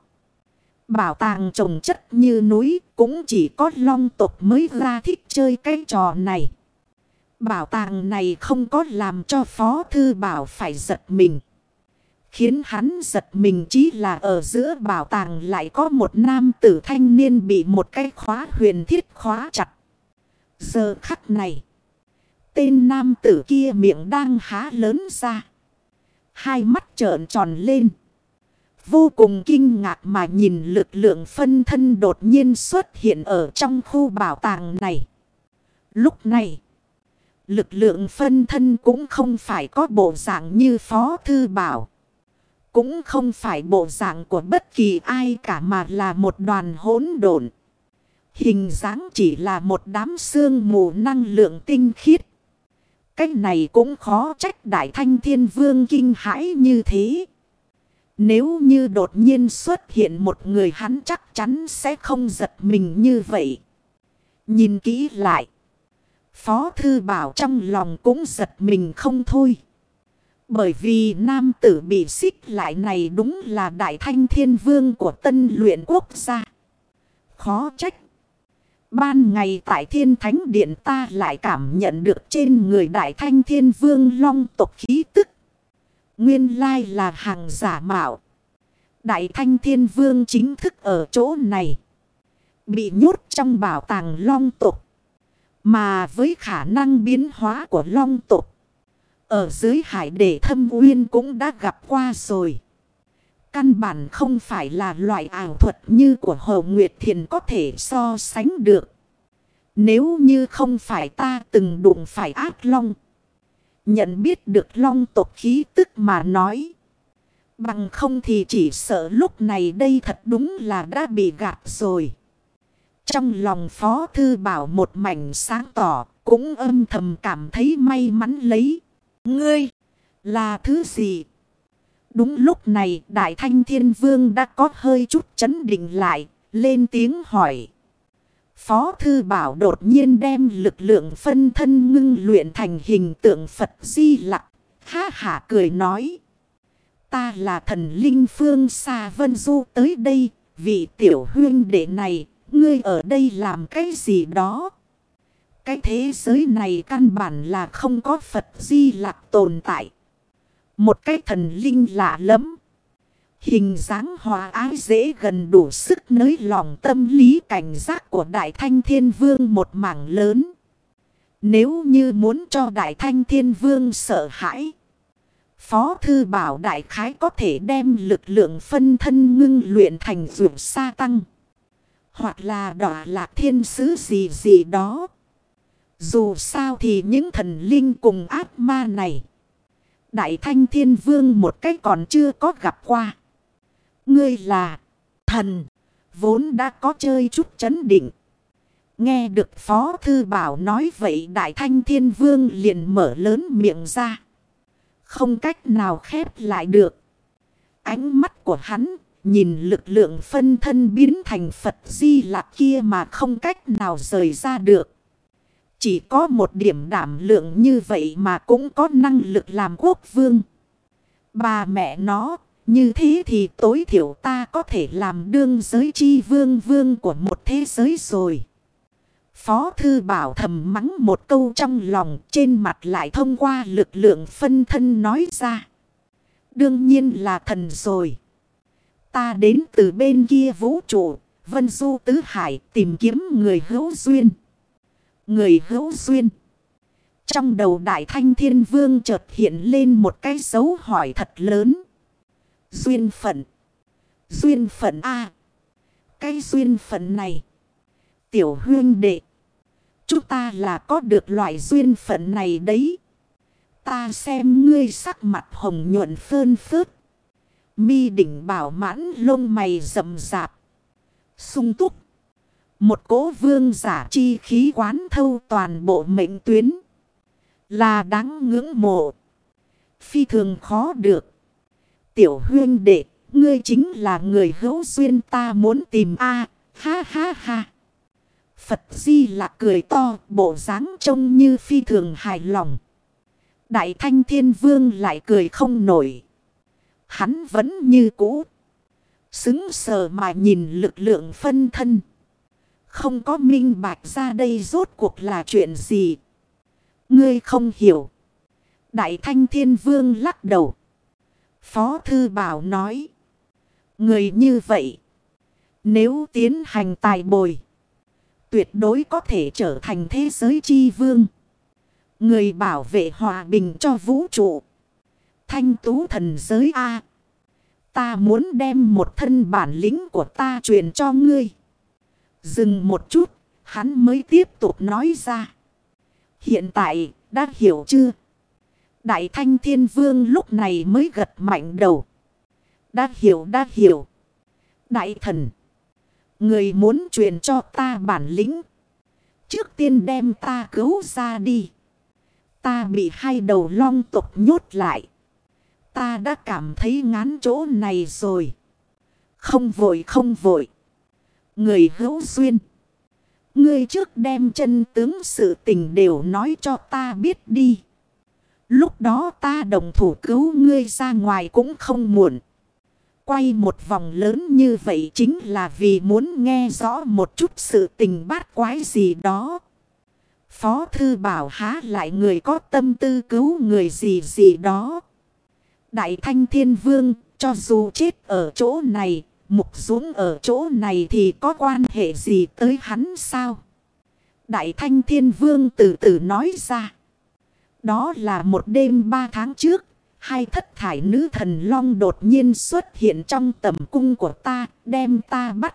Bảo tàng trồng chất như núi cũng chỉ có long tộc mới ra thích chơi cái trò này. Bảo tàng này không có làm cho Phó Thư Bảo phải giật mình. Khiến hắn giật mình chỉ là ở giữa bảo tàng lại có một nam tử thanh niên bị một cái khóa huyền thiết khóa chặt. Giờ khắc này. Tên nam tử kia miệng đang há lớn ra. Hai mắt trợn tròn lên. Vô cùng kinh ngạc mà nhìn lực lượng phân thân đột nhiên xuất hiện ở trong khu bảo tàng này. Lúc này, lực lượng phân thân cũng không phải có bộ dạng như Phó Thư Bảo. Cũng không phải bộ dạng của bất kỳ ai cả mà là một đoàn hỗn độn. Hình dáng chỉ là một đám xương mù năng lượng tinh khiết. Cách này cũng khó trách Đại Thanh Thiên Vương kinh hãi như thế. Nếu như đột nhiên xuất hiện một người hắn chắc chắn sẽ không giật mình như vậy. Nhìn kỹ lại. Phó Thư Bảo trong lòng cũng giật mình không thôi. Bởi vì nam tử bị xích lại này đúng là Đại Thanh Thiên Vương của tân luyện quốc gia. Khó trách. Ban ngày tại Thiên Thánh Điện ta lại cảm nhận được trên người Đại Thanh Thiên Vương long tộc khí tức. Nguyên lai là hàng giả mạo. Đại Thanh Thiên Vương chính thức ở chỗ này. Bị nhốt trong bảo tàng long tộc. Mà với khả năng biến hóa của long tộc. Ở dưới hải để thâm uyên cũng đã gặp qua rồi. Căn bản không phải là loại ảo thuật như của Hồ Nguyệt Thiền có thể so sánh được. Nếu như không phải ta từng đụng phải ác long. Nhận biết được long tộc khí tức mà nói. Bằng không thì chỉ sợ lúc này đây thật đúng là đã bị gạt rồi. Trong lòng Phó Thư Bảo một mảnh sáng tỏ, cũng âm thầm cảm thấy may mắn lấy. Ngươi, là thứ gì? Đúng lúc này Đại Thanh Thiên Vương đã có hơi chút chấn định lại, lên tiếng hỏi. Phó Thư Bảo đột nhiên đem lực lượng phân thân ngưng luyện thành hình tượng Phật Di Lặc. Ha hả cười nói. Ta là thần linh phương xa vân du tới đây. Vị tiểu huyên đệ này, ngươi ở đây làm cái gì đó? Cái thế giới này căn bản là không có Phật Di Lặc tồn tại. Một cái thần linh lạ lắm. Hình dáng hòa ái dễ gần đủ sức nới lòng tâm lý cảnh giác của Đại Thanh Thiên Vương một mảng lớn. Nếu như muốn cho Đại Thanh Thiên Vương sợ hãi. Phó Thư Bảo Đại Khái có thể đem lực lượng phân thân ngưng luyện thành dụng sa tăng. Hoặc là đỏ lạc thiên sứ gì gì đó. Dù sao thì những thần linh cùng ác ma này. Đại Thanh Thiên Vương một cách còn chưa có gặp qua. Ngươi là thần. Vốn đã có chơi chút chấn định. Nghe được Phó Thư Bảo nói vậy, Đại Thanh Thiên Vương liền mở lớn miệng ra. Không cách nào khép lại được. Ánh mắt của hắn nhìn lực lượng phân thân biến thành Phật di lạc kia mà không cách nào rời ra được. Chỉ có một điểm đảm lượng như vậy mà cũng có năng lực làm quốc vương. Bà mẹ nó như thế thì tối thiểu ta có thể làm đương giới chi vương vương của một thế giới rồi. Phó thư bảo thầm mắng một câu trong lòng trên mặt lại thông qua lực lượng phân thân nói ra. Đương nhiên là thần rồi. Ta đến từ bên kia vũ trụ, vân du tứ hải tìm kiếm người hữu duyên. Người hữu duyên. Trong đầu đại thanh thiên vương chợt hiện lên một cái dấu hỏi thật lớn. Duyên phận. Duyên phận A. Cái duyên phận này. Tiểu huyên đệ. Chúng ta là có được loại duyên phận này đấy. Ta xem ngươi sắc mặt hồng nhuận phơn phớt. Mi đỉnh bảo mãn lông mày rậm rạp. sung túc. Một cố vương giả chi khí quán thâu toàn bộ mệnh tuyến. Là đáng ngưỡng mộ. Phi thường khó được. Tiểu huyên đệ, ngươi chính là người hữu duyên ta muốn tìm a Ha ha ha. Phật Di là cười to, bộ dáng trông như phi thường hài lòng. Đại Thanh Thiên Vương lại cười không nổi. Hắn vẫn như cũ. Xứng sờ mà nhìn lực lượng phân thân. Không có minh bạch ra đây rốt cuộc là chuyện gì. Ngươi không hiểu. Đại Thanh Thiên Vương lắc đầu. Phó Thư Bảo nói. Người như vậy. Nếu tiến hành tài bồi. Tuyệt đối có thể trở thành thế giới chi vương. Người bảo vệ hòa bình cho vũ trụ. Thanh tú thần giới A. Ta muốn đem một thân bản lĩnh của ta truyền cho ngươi. Dừng một chút, hắn mới tiếp tục nói ra. Hiện tại, đã hiểu chưa? Đại thanh thiên vương lúc này mới gật mạnh đầu. Đã hiểu, đã hiểu. Đại thần. Người muốn truyền cho ta bản lĩnh. Trước tiên đem ta cứu ra đi. Ta bị hai đầu long tục nhốt lại. Ta đã cảm thấy ngán chỗ này rồi. Không vội không vội. Người hữu duyên. Ngươi trước đem chân tướng sự tình đều nói cho ta biết đi. Lúc đó ta đồng thủ cứu ngươi ra ngoài cũng không muộn. Quay một vòng lớn như vậy chính là vì muốn nghe rõ một chút sự tình bát quái gì đó. Phó thư bảo há lại người có tâm tư cứu người gì gì đó. Đại thanh thiên vương cho dù chết ở chỗ này, mục dũng ở chỗ này thì có quan hệ gì tới hắn sao? Đại thanh thiên vương từ từ nói ra. Đó là một đêm ba tháng trước, hai thất thải nữ thần long đột nhiên xuất hiện trong tầm cung của ta, đem ta bắt.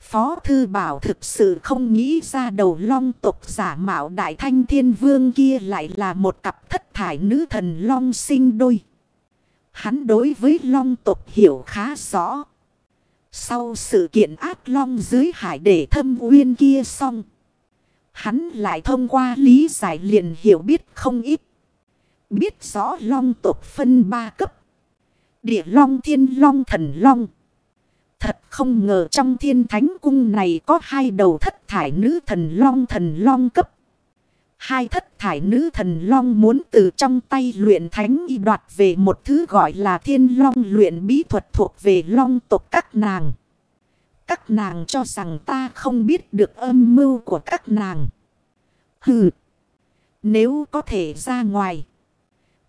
Phó thư bảo thực sự không nghĩ ra đầu long tục giả mạo đại thanh thiên vương kia lại là một cặp thất thải nữ thần long sinh đôi. Hắn đối với long tục hiểu khá rõ. Sau sự kiện ác long dưới hải để thâm uyên kia xong. Hắn lại thông qua lý giải liền hiểu biết không ít. Biết rõ long tộc phân ba cấp. Địa long, thiên long, thần long. Thật không ngờ trong thiên thánh cung này có hai đầu thất thải nữ thần long thần long cấp. Hai thất thải nữ thần long muốn từ trong tay luyện thánh y đoạt về một thứ gọi là thiên long luyện bí thuật thuộc về long tộc các nàng. Các nàng cho rằng ta không biết được âm mưu của các nàng. Hừ. Nếu có thể ra ngoài.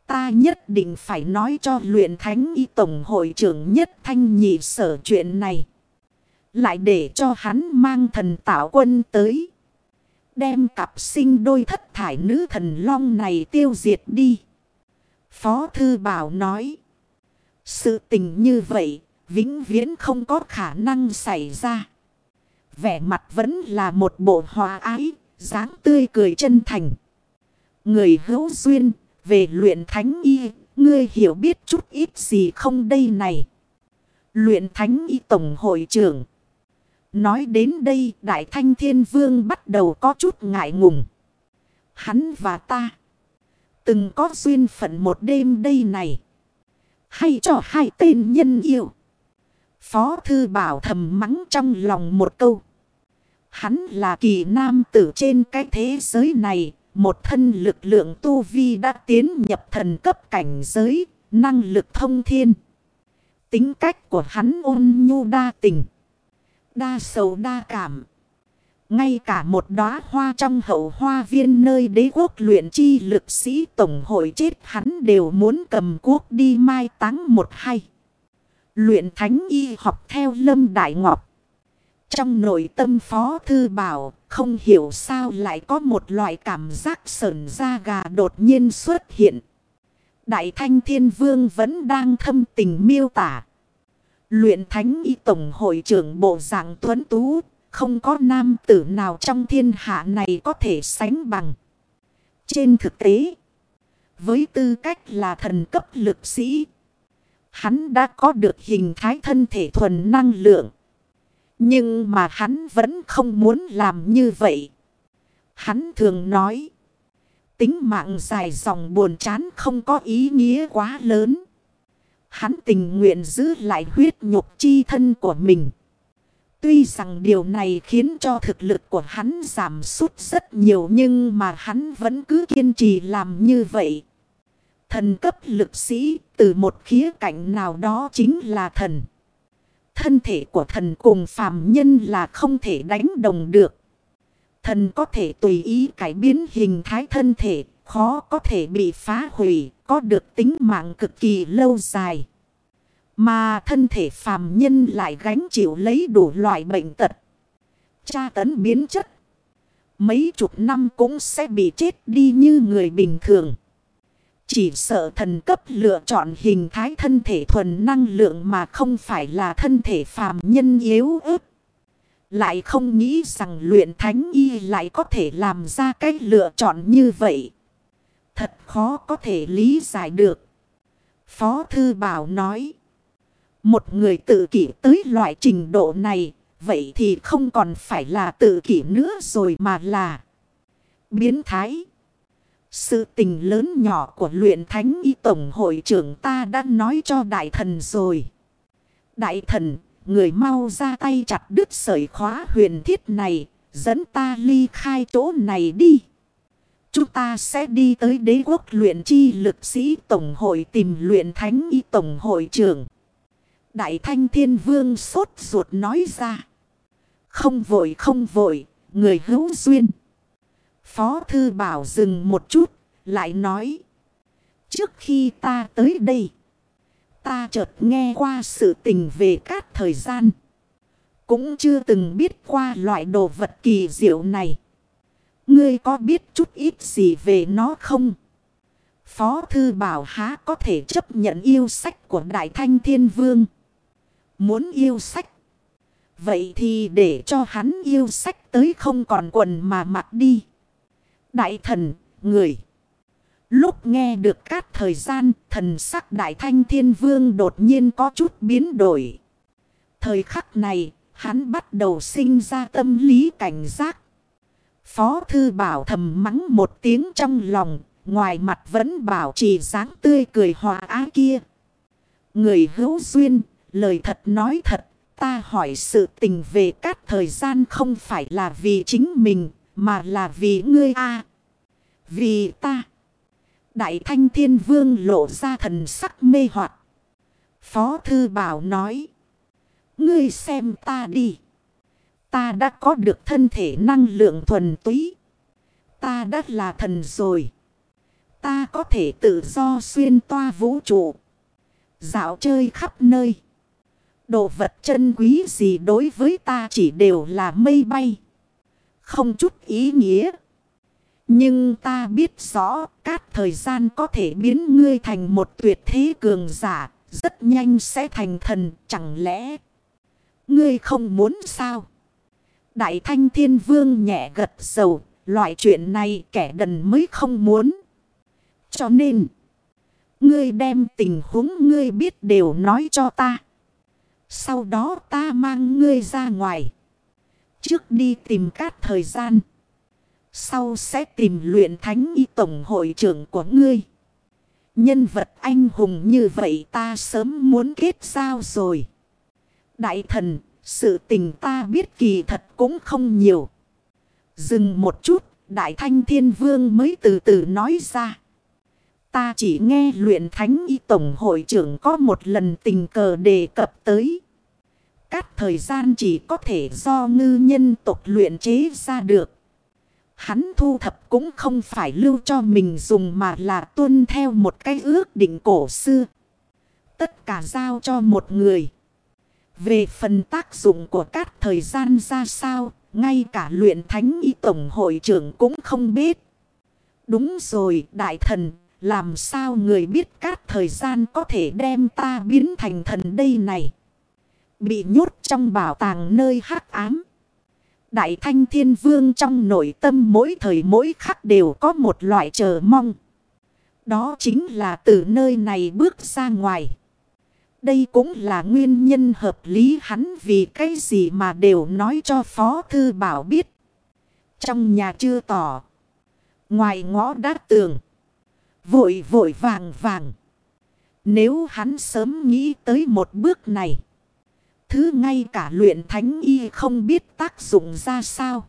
Ta nhất định phải nói cho luyện thánh y tổng hội trưởng nhất thanh nhị sở chuyện này. Lại để cho hắn mang thần tạo quân tới. Đem cặp sinh đôi thất thải nữ thần long này tiêu diệt đi. Phó Thư Bảo nói. Sự tình như vậy, vĩnh viễn không có khả năng xảy ra. Vẻ mặt vẫn là một bộ hòa ái, dáng tươi cười chân thành. Người hữu duyên, về luyện thánh y, ngươi hiểu biết chút ít gì không đây này. Luyện thánh y tổng hội trưởng. Nói đến đây Đại Thanh Thiên Vương bắt đầu có chút ngại ngùng. Hắn và ta. Từng có duyên phận một đêm đây này. Hay cho hai tên nhân yêu. Phó Thư Bảo thầm mắng trong lòng một câu. Hắn là kỳ nam tử trên cái thế giới này. Một thân lực lượng tu vi đã tiến nhập thần cấp cảnh giới. Năng lực thông thiên. Tính cách của hắn ôn nhu đa tình. Đa sầu đa cảm. Ngay cả một đóa hoa trong hậu hoa viên nơi đế quốc luyện chi lực sĩ tổng hội chết hắn đều muốn cầm cuốc đi mai táng một hay. Luyện thánh y học theo lâm đại ngọc. Trong nội tâm phó thư bảo không hiểu sao lại có một loại cảm giác sờn da gà đột nhiên xuất hiện. Đại thanh thiên vương vẫn đang thâm tình miêu tả. Luyện thánh y tổng hội trưởng bộ giảng tuấn tú, không có nam tử nào trong thiên hạ này có thể sánh bằng. Trên thực tế, với tư cách là thần cấp lực sĩ, hắn đã có được hình thái thân thể thuần năng lượng. Nhưng mà hắn vẫn không muốn làm như vậy. Hắn thường nói, tính mạng dài dòng buồn chán không có ý nghĩa quá lớn. Hắn tình nguyện giữ lại huyết nhục chi thân của mình. Tuy rằng điều này khiến cho thực lực của hắn giảm sút rất nhiều nhưng mà hắn vẫn cứ kiên trì làm như vậy. Thần cấp lực sĩ từ một khía cạnh nào đó chính là thần. Thân thể của thần cùng phàm nhân là không thể đánh đồng được. Thần có thể tùy ý cải biến hình thái thân thể, khó có thể bị phá hủy, có được tính mạng cực kỳ lâu dài. Mà thân thể phàm nhân lại gánh chịu lấy đủ loại bệnh tật. Tra tấn biến chất. Mấy chục năm cũng sẽ bị chết đi như người bình thường. Chỉ sợ thần cấp lựa chọn hình thái thân thể thuần năng lượng mà không phải là thân thể phàm nhân yếu ớt. Lại không nghĩ rằng luyện thánh y lại có thể làm ra cái lựa chọn như vậy. Thật khó có thể lý giải được. Phó Thư Bảo nói. Một người tự kỷ tới loại trình độ này. Vậy thì không còn phải là tự kỷ nữa rồi mà là biến thái. Sự tình lớn nhỏ của luyện thánh y tổng hội trưởng ta đã nói cho đại thần rồi. Đại thần, người mau ra tay chặt đứt sợi khóa huyền thiết này, dẫn ta ly khai chỗ này đi. Chúng ta sẽ đi tới đế quốc luyện chi lực sĩ tổng hội tìm luyện thánh y tổng hội trưởng. Đại thanh thiên vương sốt ruột nói ra. Không vội không vội, người hữu duyên. Phó thư bảo dừng một chút, lại nói. Trước khi ta tới đây, ta chợt nghe qua sự tình về các thời gian. Cũng chưa từng biết qua loại đồ vật kỳ diệu này. Ngươi có biết chút ít gì về nó không? Phó thư bảo há có thể chấp nhận yêu sách của Đại Thanh Thiên Vương. Muốn yêu sách. Vậy thì để cho hắn yêu sách tới không còn quần mà mặc đi. Đại thần, người. Lúc nghe được các thời gian, thần sắc Đại Thanh Thiên Vương đột nhiên có chút biến đổi. Thời khắc này, hắn bắt đầu sinh ra tâm lý cảnh giác. Phó thư bảo thầm mắng một tiếng trong lòng, ngoài mặt vẫn bảo trì dáng tươi cười hòa á kia. Người hữu duyên, lời thật nói thật, ta hỏi sự tình về các thời gian không phải là vì chính mình, mà là vì ngươi a Vì ta. Đại thanh thiên vương lộ ra thần sắc mê hoặc Phó thư bảo nói. Ngươi xem ta đi. Ta đã có được thân thể năng lượng thuần túy. Ta đã là thần rồi. Ta có thể tự do xuyên toa vũ trụ. Dạo chơi khắp nơi. Đồ vật chân quý gì đối với ta chỉ đều là mây bay. Không chút ý nghĩa. Nhưng ta biết rõ các thời gian có thể biến ngươi thành một tuyệt thế cường giả. Rất nhanh sẽ thành thần, chẳng lẽ. Ngươi không muốn sao? Đại thanh thiên vương nhẹ gật dầu. Loại chuyện này kẻ đần mới không muốn. Cho nên. Ngươi đem tình huống ngươi biết đều nói cho ta. Sau đó ta mang ngươi ra ngoài. Trước đi tìm các thời gian. Sau sẽ tìm luyện thánh y tổng hội trưởng của ngươi. Nhân vật anh hùng như vậy ta sớm muốn kết giao rồi. Đại thần, sự tình ta biết kỳ thật cũng không nhiều. Dừng một chút, Đại Thanh Thiên Vương mới từ từ nói ra. Ta chỉ nghe luyện thánh y tổng hội trưởng có một lần tình cờ đề cập tới. Các thời gian chỉ có thể do ngư nhân tộc luyện chế ra được. Hắn thu thập cũng không phải lưu cho mình dùng mà là tuân theo một cái ước định cổ xưa. Tất cả giao cho một người. Về phần tác dụng của các thời gian ra sao, ngay cả luyện thánh y tổng hội trưởng cũng không biết. Đúng rồi, đại thần, làm sao người biết các thời gian có thể đem ta biến thành thần đây này? Bị nhốt trong bảo tàng nơi hắc ám. Đại thanh thiên vương trong nội tâm mỗi thời mỗi khắc đều có một loại chờ mong. Đó chính là từ nơi này bước ra ngoài. Đây cũng là nguyên nhân hợp lý hắn vì cái gì mà đều nói cho Phó Thư Bảo biết. Trong nhà chưa tỏ. Ngoài ngõ đá tường. Vội vội vàng vàng. Nếu hắn sớm nghĩ tới một bước này. Thứ ngay cả luyện thánh y không biết tác dụng ra sao.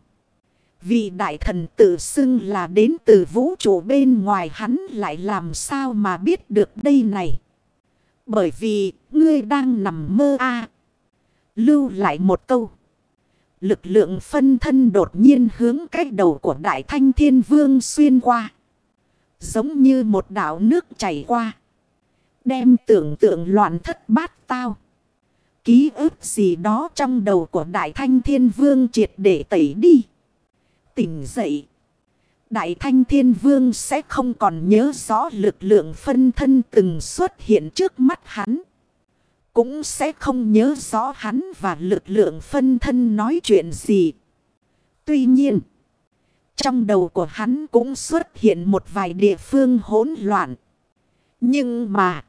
Vì đại thần tự xưng là đến từ vũ trụ bên ngoài hắn lại làm sao mà biết được đây này. Bởi vì, ngươi đang nằm mơ a Lưu lại một câu. Lực lượng phân thân đột nhiên hướng cách đầu của đại thanh thiên vương xuyên qua. Giống như một đảo nước chảy qua. Đem tưởng tượng loạn thất bát tao. Ký ức gì đó trong đầu của Đại Thanh Thiên Vương triệt để tẩy đi. Tỉnh dậy. Đại Thanh Thiên Vương sẽ không còn nhớ rõ lực lượng phân thân từng xuất hiện trước mắt hắn. Cũng sẽ không nhớ rõ hắn và lực lượng phân thân nói chuyện gì. Tuy nhiên, trong đầu của hắn cũng xuất hiện một vài địa phương hỗn loạn. Nhưng mà,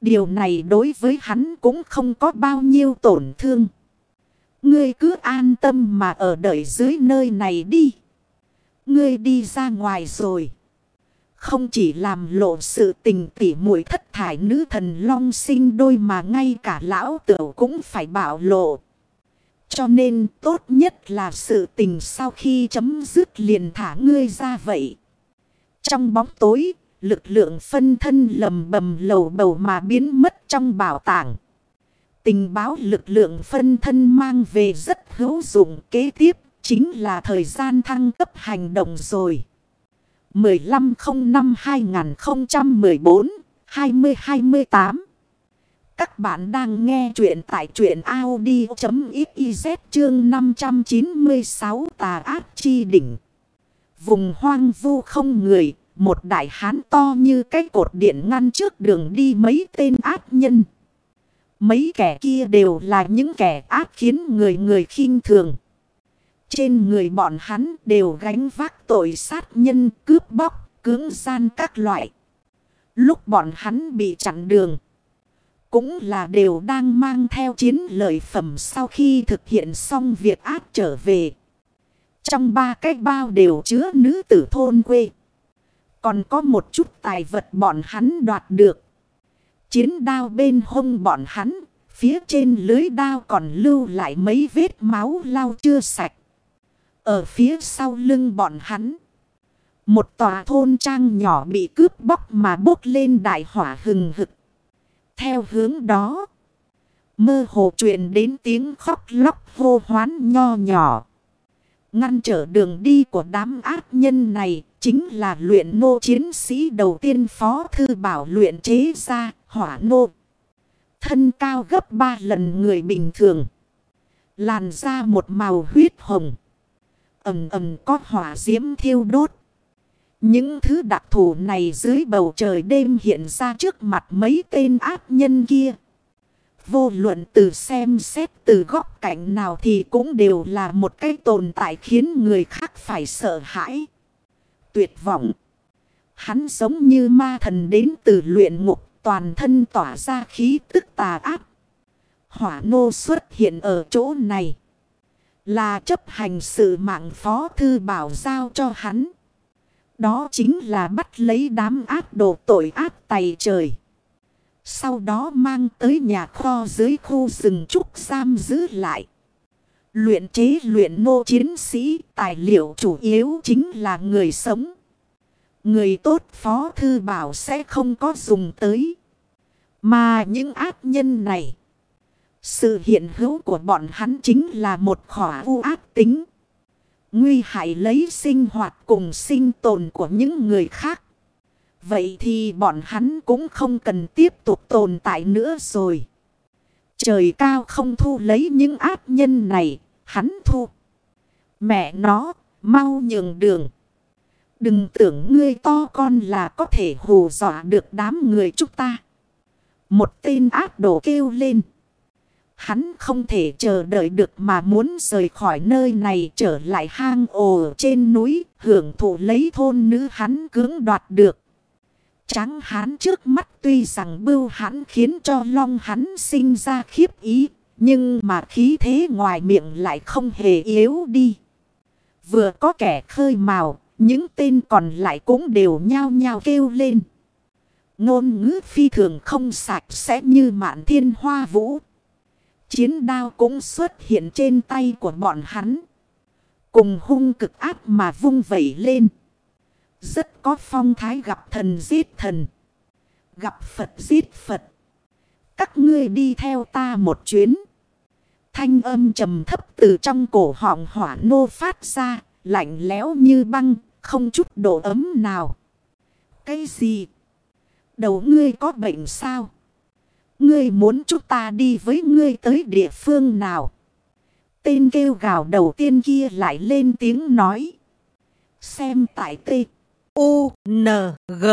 điều này đối với hắn cũng không có bao nhiêu tổn thương. Ngươi cứ an tâm mà ở đợi dưới nơi này đi. Ngươi đi ra ngoài rồi. Không chỉ làm lộ sự tình tỉ muội thất thải nữ thần long sinh đôi mà ngay cả lão tửu cũng phải bảo lộ. Cho nên tốt nhất là sự tình sau khi chấm dứt liền thả ngươi ra vậy. Trong bóng tối, lực lượng phân thân lầm bầm lầu bầu mà biến mất trong bảo tàng. Tình báo lực lượng phân thân mang về rất hữu dụng kế tiếp chính là thời gian thăng cấp hành động rồi. 1505-2014-2028 Các bạn đang nghe chuyện tại truyện Audi.xyz chương 596 tà ác chi đỉnh. Vùng hoang vu không người, một đại hán to như cái cột điện ngăn trước đường đi mấy tên ác nhân. Mấy kẻ kia đều là những kẻ ác khiến người người khinh thường. Trên người bọn hắn đều gánh vác tội sát nhân, cướp bóc, cưỡng gian các loại. Lúc bọn hắn bị chặn đường. Cũng là đều đang mang theo chiến lợi phẩm sau khi thực hiện xong việc ác trở về. Trong ba cái bao đều chứa nữ tử thôn quê. Còn có một chút tài vật bọn hắn đoạt được. Chiến đao bên hông bọn hắn, phía trên lưới đao còn lưu lại mấy vết máu lau chưa sạch. Ở phía sau lưng bọn hắn. Một tòa thôn trang nhỏ bị cướp bóc mà bốc lên đại hỏa hừng hực. Theo hướng đó. Mơ hồ truyền đến tiếng khóc lóc hô hoán nho nhỏ. Ngăn trở đường đi của đám ác nhân này chính là luyện nô chiến sĩ đầu tiên phó thư bảo luyện chế ra hỏa nô. Thân cao gấp ba lần người bình thường. Làn ra một màu huyết hồng ầm ầm có hỏa diễm thiêu đốt. Những thứ đặc thù này dưới bầu trời đêm hiện ra trước mặt mấy tên ác nhân kia. Vô luận từ xem xét từ góc cạnh nào thì cũng đều là một cái tồn tại khiến người khác phải sợ hãi. Tuyệt vọng. Hắn giống như ma thần đến từ luyện ngục, toàn thân tỏa ra khí tức tà ác. Hỏa nô xuất hiện ở chỗ này. Là chấp hành sự mạng phó thư bảo giao cho hắn. Đó chính là bắt lấy đám ác đồ tội ác tày trời. Sau đó mang tới nhà kho dưới khu rừng trúc giam giữ lại. Luyện chế, luyện nô chiến sĩ, tài liệu chủ yếu chính là người sống. Người tốt, phó thư bảo sẽ không có dùng tới. Mà những ác nhân này. Sự hiện hữu của bọn hắn chính là một khỏa vu ác tính. Nguy hại lấy sinh hoạt cùng sinh tồn của những người khác. Vậy thì bọn hắn cũng không cần tiếp tục tồn tại nữa rồi. Trời cao không thu lấy những ác nhân này, hắn thu. Mẹ nó, mau nhường đường. Đừng tưởng ngươi to con là có thể hù dọa được đám người chúng ta. Một tên ác đồ kêu lên. Hắn không thể chờ đợi được mà muốn rời khỏi nơi này trở lại hang ổ trên núi, hưởng thụ lấy thôn nữ hắn cưỡng đoạt được. Tráng hắn trước mắt tuy rằng bưu hắn khiến cho long hắn sinh ra khiếp ý, nhưng mà khí thế ngoài miệng lại không hề yếu đi. Vừa có kẻ khơi màu, những tên còn lại cũng đều nhao nhao kêu lên. Ngôn ngữ phi thường không sạch sẽ như mạn thiên hoa vũ. Chiến đao cũng xuất hiện trên tay của bọn hắn. Cùng hung cực áp mà vung vẩy lên. Rất có phong thái gặp thần giết thần. Gặp Phật giết Phật. Các ngươi đi theo ta một chuyến. Thanh âm trầm thấp từ trong cổ họng hỏa nô phát ra. Lạnh lẽo như băng. Không chút độ ấm nào. Cái gì? Đầu ngươi có bệnh sao? Ngươi muốn chúng ta đi với ngươi tới địa phương nào? Tên kêu gào đầu tiên kia lại lên tiếng nói. Xem tại tê. U, N, G.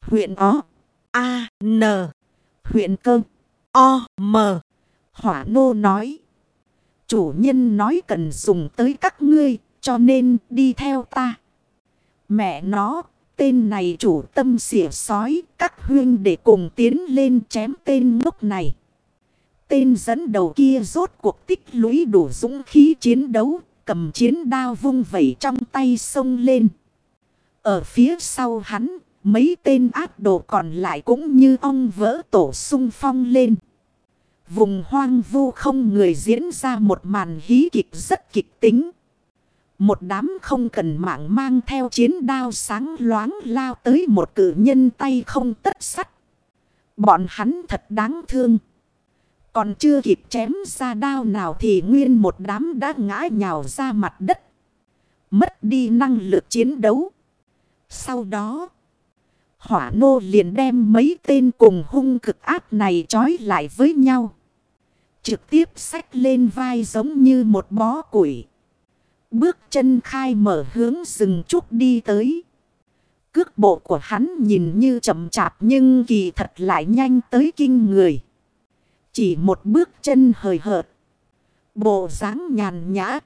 Huyện O. A, N. Huyện Cơ. O, M. Hỏa nô nói. Chủ nhân nói cần dùng tới các ngươi, cho nên đi theo ta. Mẹ nó, tên này chủ tâm xỉa sói, các huyên để cùng tiến lên chém tên ngốc này. Tên dẫn đầu kia rốt cuộc tích lũy đủ dũng khí chiến đấu, cầm chiến đao vung vẩy trong tay sông lên. Ở phía sau hắn, mấy tên ác đồ còn lại cũng như ong vỡ tổ sung phong lên. Vùng hoang vu không người diễn ra một màn hí kịch rất kịch tính. Một đám không cần mạng mang theo chiến đao sáng loáng lao tới một cử nhân tay không tất sắt. Bọn hắn thật đáng thương. Còn chưa kịp chém ra đao nào thì nguyên một đám đã ngã nhào ra mặt đất. Mất đi năng lực chiến đấu. Sau đó, hỏa nô liền đem mấy tên cùng hung cực áp này trói lại với nhau. Trực tiếp xách lên vai giống như một bó củi. Bước chân khai mở hướng rừng trúc đi tới. Cước bộ của hắn nhìn như chậm chạp nhưng kỳ thật lại nhanh tới kinh người. Chỉ một bước chân hời hợt. Bộ dáng nhàn nhã.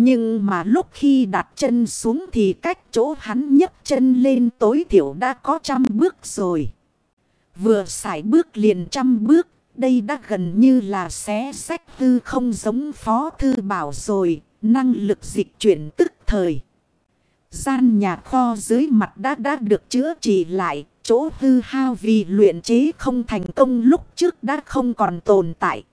Nhưng mà lúc khi đặt chân xuống thì cách chỗ hắn nhấc chân lên tối thiểu đã có trăm bước rồi. Vừa xài bước liền trăm bước, đây đã gần như là xé sách tư không giống phó thư bảo rồi, năng lực dịch chuyển tức thời. Gian nhà kho dưới mặt đã đã được chữa trị lại, chỗ hư hao vì luyện chế không thành công lúc trước đã không còn tồn tại.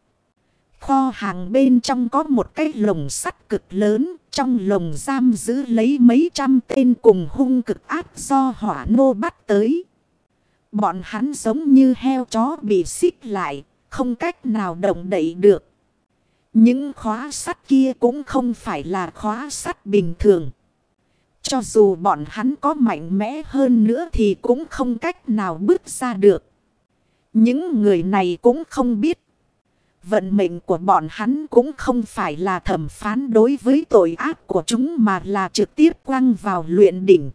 Kho hàng bên trong có một cái lồng sắt cực lớn, trong lồng giam giữ lấy mấy trăm tên cùng hung cực ác do hỏa nô bắt tới. Bọn hắn giống như heo chó bị xích lại, không cách nào động đậy được. Những khóa sắt kia cũng không phải là khóa sắt bình thường. Cho dù bọn hắn có mạnh mẽ hơn nữa thì cũng không cách nào bước ra được. Những người này cũng không biết. Vận mệnh của bọn hắn cũng không phải là thẩm phán đối với tội ác của chúng mà là trực tiếp quăng vào luyện đỉnh.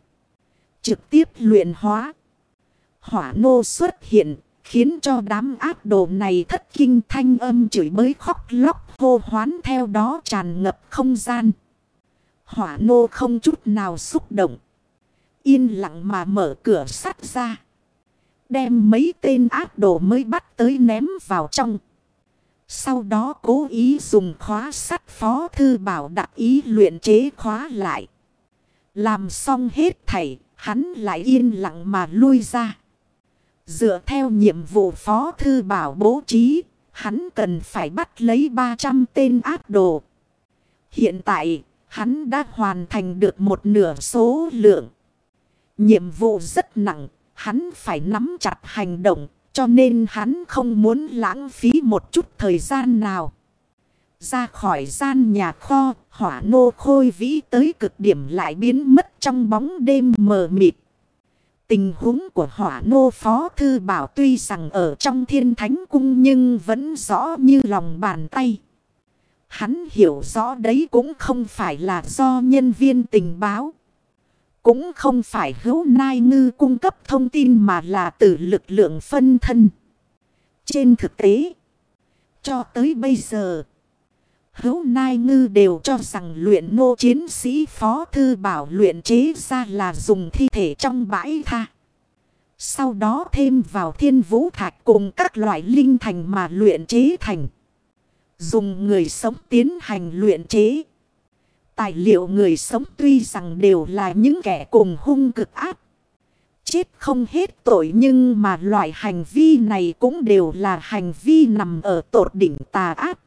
Trực tiếp luyện hóa. Hỏa nô xuất hiện, khiến cho đám ác đồ này thất kinh thanh âm chửi bới khóc lóc hô hoán theo đó tràn ngập không gian. Hỏa nô không chút nào xúc động. Yên lặng mà mở cửa sắt ra. Đem mấy tên ác đồ mới bắt tới ném vào trong. Sau đó cố ý dùng khóa sắt phó thư bảo đặc ý luyện chế khóa lại. Làm xong hết thảy, hắn lại yên lặng mà lui ra. Dựa theo nhiệm vụ phó thư bảo bố trí, hắn cần phải bắt lấy 300 tên ác đồ. Hiện tại, hắn đã hoàn thành được một nửa số lượng. Nhiệm vụ rất nặng, hắn phải nắm chặt hành động, cho nên hắn không muốn lãng phí một chút thời gian nào. Ra khỏi gian nhà kho, hỏa nô khôi vĩ tới cực điểm lại biến mất trong bóng đêm mờ mịt. Tình huống của hỏa nô phó thư bảo tuy rằng ở trong thiên thánh cung nhưng vẫn rõ như lòng bàn tay. Hắn hiểu rõ đấy cũng không phải là do nhân viên tình báo. Cũng không phải hữu nai ngư cung cấp thông tin mà là từ lực lượng phân thân. Trên thực tế, cho tới bây giờ, hữu nai ngư đều cho rằng luyện nô chiến sĩ phó thư bảo luyện chế ra là dùng thi thể trong bãi tha. Sau đó thêm vào thiên vũ thạch cùng các loại linh thành mà luyện chế thành. Dùng người sống tiến hành luyện chế. Tài liệu người sống tuy rằng đều là những kẻ cùng hung cực ác. Chết không hết tội nhưng mà loại hành vi này cũng đều là hành vi nằm ở tột đỉnh tà ác.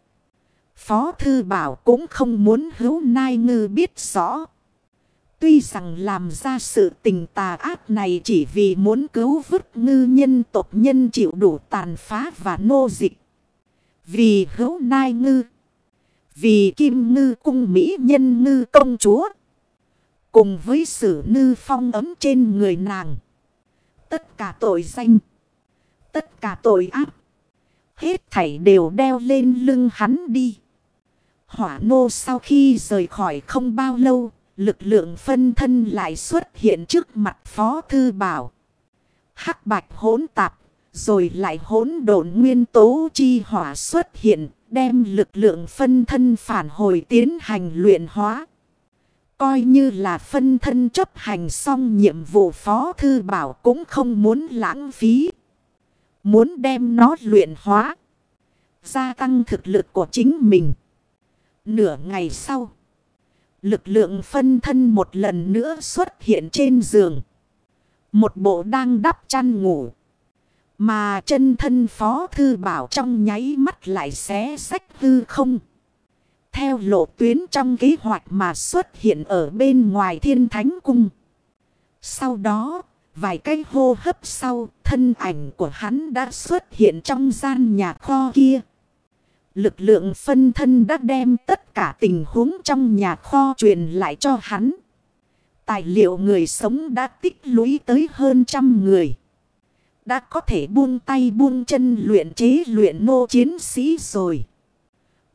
Phó Thư Bảo cũng không muốn hữu nai ngư biết rõ. Tuy rằng làm ra sự tình tà ác này chỉ vì muốn cứu vứt ngư nhân tộc nhân chịu đủ tàn phá và nô dịch. Vì hữu nai ngư. Vì kim ngư cung mỹ nhân ngư công chúa. Cùng với sử ngư phong ấm trên người nàng. Tất cả tội danh. Tất cả tội ác. Hết thảy đều đeo lên lưng hắn đi. Hỏa nô sau khi rời khỏi không bao lâu. lực lượng phân thân lại xuất hiện trước mặt Phó Thư Bảo. Hắc bạch hỗn tạp, rồi lại hỗn độn nguyên tố chi hỏa xuất hiện, đem lực lượng phân thân phản hồi tiến hành luyện hóa. Coi như là phân thân chấp hành xong nhiệm vụ Phó Thư Bảo cũng không muốn lãng phí. Muốn đem nó luyện hóa. Gia tăng thực lực của chính mình. Nửa ngày sau. Lực lượng phân thân một lần nữa xuất hiện trên giường. Một bộ đang đắp chăn ngủ. Mà chân thân phó thư bảo trong nháy mắt lại xé sách hư không. Theo lộ tuyến trong kế hoạch mà xuất hiện ở bên ngoài thiên thánh cung. Sau đó, vài cái hô hấp sau, thân ảnh của hắn đã xuất hiện trong gian nhà kho kia. Lực lượng phân thân đã đem tất cả tình huống trong nhà kho truyền lại cho hắn. Tài liệu người sống đã tích lũy tới hơn trăm người. Đã có thể buông tay buông chân luyện chế luyện nô chiến sĩ rồi.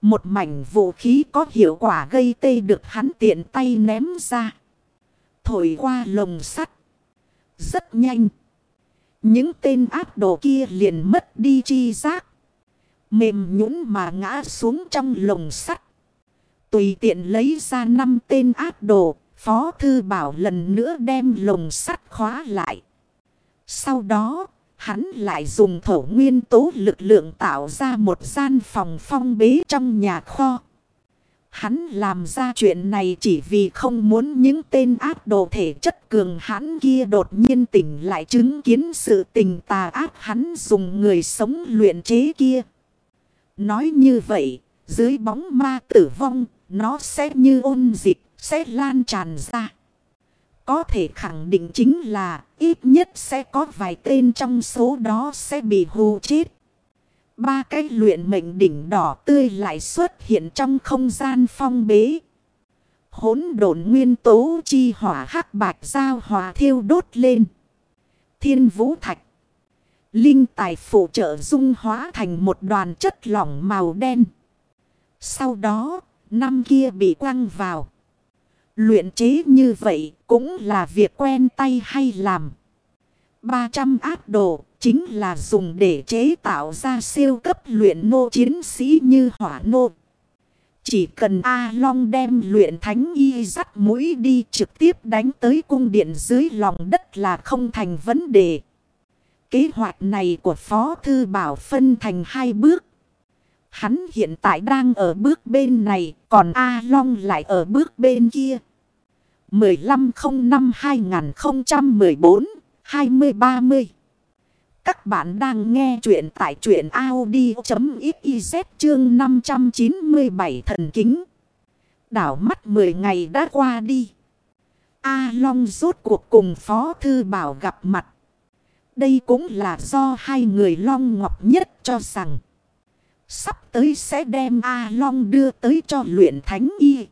Một mảnh vũ khí có hiệu quả gây tê được hắn tiện tay ném ra. Thổi qua lồng sắt. Rất nhanh. Những tên ác đồ kia liền mất đi chi giác. Mềm nhũn mà ngã xuống trong lồng sắt. Tùy tiện lấy ra năm tên ác đồ. Phó thư bảo lần nữa đem lồng sắt khóa lại. Sau đó, hắn lại dùng thổ nguyên tố lực lượng tạo ra một gian phòng phong bế trong nhà kho. Hắn làm ra chuyện này chỉ vì không muốn những tên ác đồ thể chất cường hãn kia đột nhiên tỉnh lại chứng kiến sự tình tà ác hắn dùng người sống luyện chế kia. Nói như vậy, dưới bóng ma tử vong, nó sẽ như ôn dịch, sẽ lan tràn ra. Có thể khẳng định chính là ít nhất sẽ có vài tên trong số đó sẽ bị hù chết. Ba cái luyện mệnh đỉnh đỏ tươi lại xuất hiện trong không gian phong bế. Hốn độn nguyên tố chi hỏa hắc bạch giao hòa thiêu đốt lên. Thiên vũ thạch. Linh tài phụ trợ dung hóa thành một đoàn chất lỏng màu đen. Sau đó, năm kia bị quăng vào. Luyện chế như vậy cũng là việc quen tay hay làm. 300 áp đồ chính là dùng để chế tạo ra siêu cấp luyện nô chiến sĩ như hỏa nô. Chỉ cần A Long đem luyện thánh y dắt mũi đi trực tiếp đánh tới cung điện dưới lòng đất là không thành vấn đề. Kế hoạch này của Phó Thư Bảo phân thành hai bước. Hắn hiện tại đang ở bước bên này, còn A Long lại ở bước bên kia. 1505-2014-2030 Các bạn đang nghe chuyện tại chuyện Audi.xyz chương 597 thần kính. Đảo mắt 10 ngày đã qua đi. A Long rốt cuộc cùng Phó Thư Bảo gặp mặt. Đây cũng là do hai người Long Ngọc nhất cho rằng. Sắp tới sẽ đem A Long đưa tới cho luyện thánh y.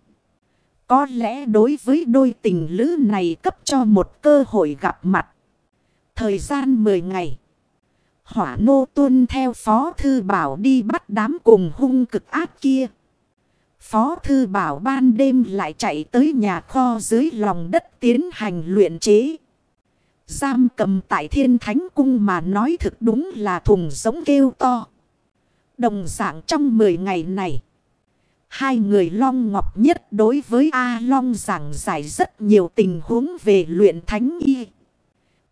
Có lẽ đối với đôi tình lữ này cấp cho một cơ hội gặp mặt. Thời gian 10 ngày. Hỏa nô tuân theo Phó Thư Bảo đi bắt đám cùng hung cực ác kia. Phó Thư Bảo ban đêm lại chạy tới nhà kho dưới lòng đất tiến hành luyện chế. Giam cầm tại thiên thánh cung mà nói thực đúng là thùng giống kêu to. Đồng dạng trong 10 ngày này. Hai người Long Ngọc nhất đối với A Long giảng giải rất nhiều tình huống về luyện thánh y.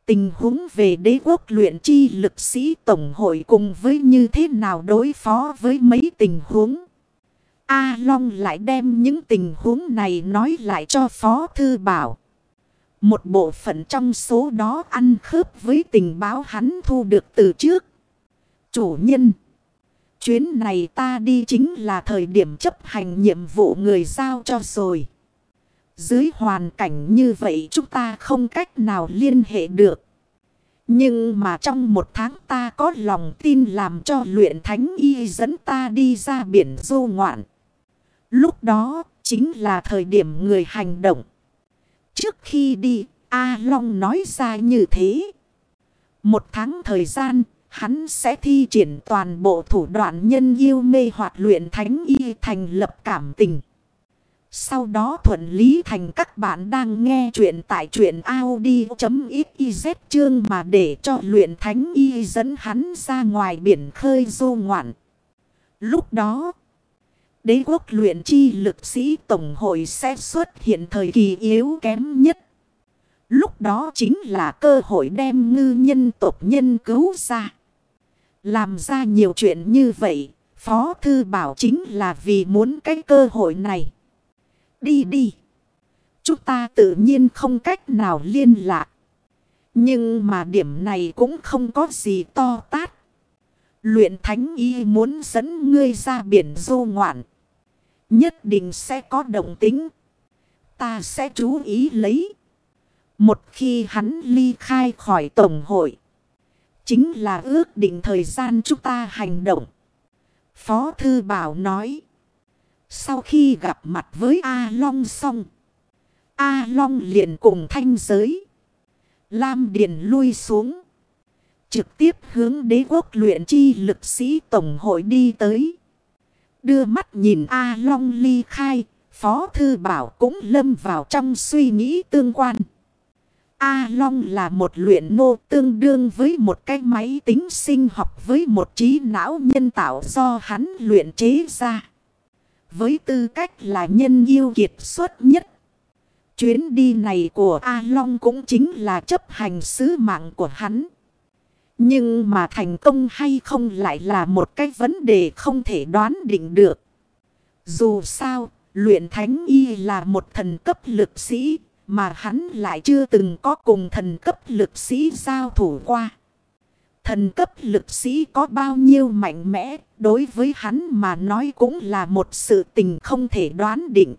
Tình huống về đế quốc luyện chi lực sĩ tổng hội cùng với như thế nào đối phó với mấy tình huống. A Long lại đem những tình huống này nói lại cho Phó Thư Bảo. Một bộ phận trong số đó ăn khớp với tình báo hắn thu được từ trước. Chủ nhân. Chuyến này ta đi chính là thời điểm chấp hành nhiệm vụ người giao cho rồi. Dưới hoàn cảnh như vậy chúng ta không cách nào liên hệ được. Nhưng mà trong một tháng ta có lòng tin làm cho luyện thánh y dẫn ta đi ra biển du ngoạn. Lúc đó chính là thời điểm người hành động. Trước khi đi, A Long nói ra như thế. Một tháng thời gian, hắn sẽ thi triển toàn bộ thủ đoạn nhân yêu mê hoạt luyện thánh y thành lập cảm tình. Sau đó thuận lý thành các bạn đang nghe chuyện tại chuyện Audi.xyz chương mà để cho luyện thánh y dẫn hắn ra ngoài biển khơi du ngoạn. Lúc đó, đế quốc luyện chi lực sĩ tổng hội sẽ xuất hiện thời kỳ yếu kém nhất. Lúc đó chính là cơ hội đem ngư nhân tộc nhân cứu ra. Làm ra nhiều chuyện như vậy, Phó Thư Bảo chính là vì muốn cái cơ hội này. Đi đi. Chúng ta tự nhiên không cách nào liên lạc. Nhưng mà điểm này cũng không có gì to tát. Luyện thánh y muốn dẫn ngươi ra biển du ngoạn. Nhất định sẽ có động tính. Ta sẽ chú ý lấy. Một khi hắn ly khai khỏi tổng hội. Chính là ước định thời gian chúng ta hành động. Phó Thư Bảo nói. Sau khi gặp mặt với A Long xong. A Long liền cùng thanh giới. Lam Điền lui xuống. Trực tiếp hướng đế quốc luyện chi lực sĩ tổng hội đi tới. Đưa mắt nhìn A Long ly khai. Phó Thư Bảo cũng lâm vào trong suy nghĩ tương quan. A Long là một luyện nô tương đương với một cái máy tính sinh học với một trí não nhân tạo do hắn luyện chế ra. Với tư cách là nhân yêu kiệt xuất nhất. Chuyến đi này của A Long cũng chính là chấp hành sứ mạng của hắn. Nhưng mà thành công hay không lại là một cái vấn đề không thể đoán định được. Dù sao, luyện thánh y là một thần cấp lực sĩ, mà hắn lại chưa từng có cùng thần cấp lực sĩ giao thủ qua. Thần cấp lực sĩ có bao nhiêu mạnh mẽ, đối với hắn mà nói cũng là một sự tình không thể đoán định.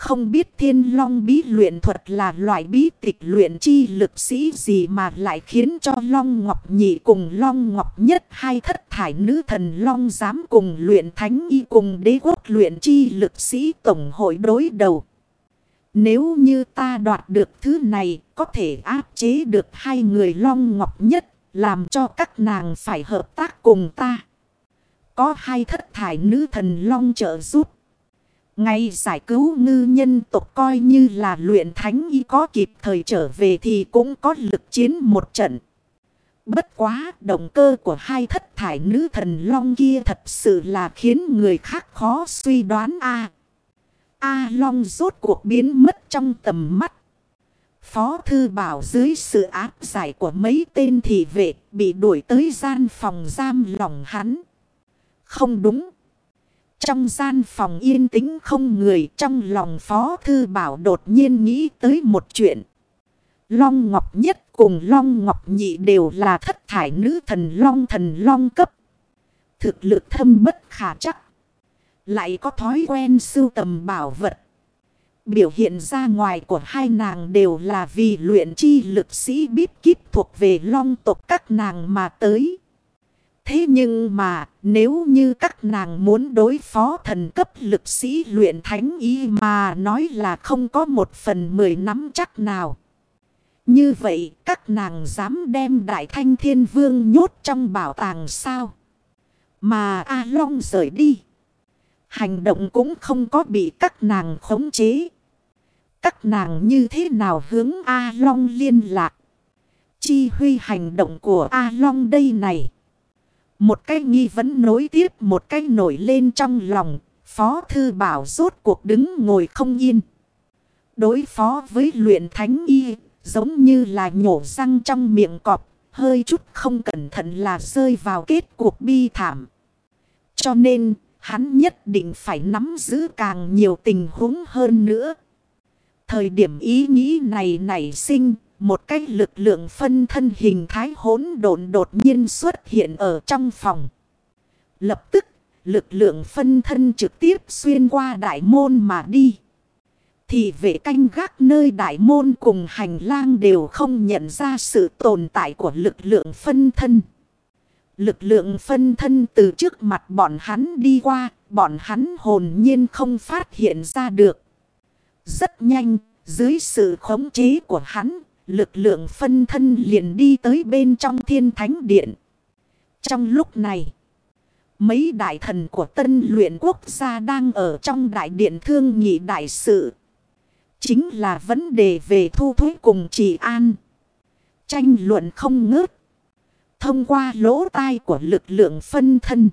Không biết thiên long bí luyện thuật là loại bí tịch luyện chi lực sĩ gì mà lại khiến cho long ngọc nhị cùng long ngọc nhất hai thất thải nữ thần long dám cùng luyện thánh y cùng đế quốc luyện chi lực sĩ tổng hội đối đầu. Nếu như ta đoạt được thứ này, có thể áp chế được hai người long ngọc nhất, làm cho các nàng phải hợp tác cùng ta. Có hai thất thải nữ thần long trợ giúp. Ngay giải cứu ngư nhân tộc coi như là luyện thánh y có kịp thời trở về thì cũng có lực chiến một trận. Bất quá, động cơ của hai thất thải nữ thần long kia thật sự là khiến người khác khó suy đoán a A Long rốt cuộc biến mất trong tầm mắt. Phó Thư Bảo dưới sự áp giải của mấy tên thị vệ bị đuổi tới gian phòng giam lòng hắn. Không đúng. Trong gian phòng yên tĩnh không người, trong lòng Phó Thư Bảo đột nhiên nghĩ tới một chuyện. Long Ngọc Nhất cùng Long Ngọc Nhị đều là thất thải nữ thần Long thần Long cấp. Thực lực thâm bất khả chắc. Lại có thói quen sưu tầm bảo vật. Biểu hiện ra ngoài của hai nàng đều là vì luyện chi lực sĩ bíp kíp thuộc về long tộc các nàng mà tới. Thế nhưng mà, nếu như các nàng muốn đối phó thần cấp lực sĩ luyện thánh ý mà nói là không có một phần mười nắm chắc nào. Như vậy, các nàng dám đem đại thanh thiên vương nhốt trong bảo tàng sao? Mà A Long rời đi. Hành động cũng không có bị các nàng khống chế. Các nàng như thế nào hướng A Long liên lạc? Chi huy hành động của A Long đây này. Một cái nghi vấn nối tiếp, một cái nổi lên trong lòng. Phó Thư Bảo rốt cuộc đứng ngồi không yên. Đối phó với luyện thánh y, giống như là nhổ răng trong miệng cọp. Hơi chút không cẩn thận là rơi vào kết cuộc bi thảm. Cho nên hắn nhất định phải nắm giữ càng nhiều tình huống hơn nữa. Thời điểm ý nghĩ này nảy sinh, một cái lực lượng phân thân hình thái hỗn độn đột nhiên xuất hiện ở trong phòng. Lập tức, lực lượng phân thân trực tiếp xuyên qua đại môn mà đi. Thì vệ canh gác nơi đại môn cùng hành lang đều không nhận ra sự tồn tại của lực lượng phân thân. Lực lượng phân thân từ trước mặt bọn hắn đi qua, bọn hắn hồn nhiên không phát hiện ra được. Rất nhanh, dưới sự khống chế của hắn, lực lượng phân thân liền đi tới bên trong thiên thánh điện. Trong lúc này, Mấy đại thần của tân luyện quốc gia đang ở trong đại điện thương nghị đại sự. Chính là vấn đề về thu thuế cùng trị an. Tranh luận không ngớt. Thông qua lỗ tai của lực lượng phân thân.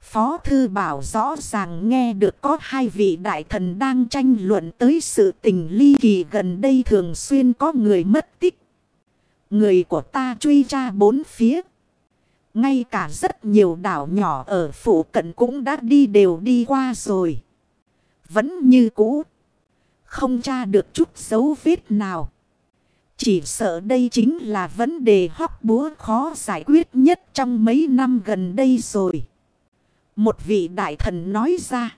Phó Thư Bảo rõ ràng nghe được có hai vị đại thần đang tranh luận tới sự tình ly kỳ gần đây thường xuyên có người mất tích. Người của ta truy tra bốn phía. Ngay cả rất nhiều đảo nhỏ ở phủ cận cũng đã đi đều đi qua rồi. Vẫn như cũ. Không tra được chút dấu vết nào. Chỉ sợ đây chính là vấn đề hóc búa khó giải quyết nhất trong mấy năm gần đây rồi. Một vị đại thần nói ra.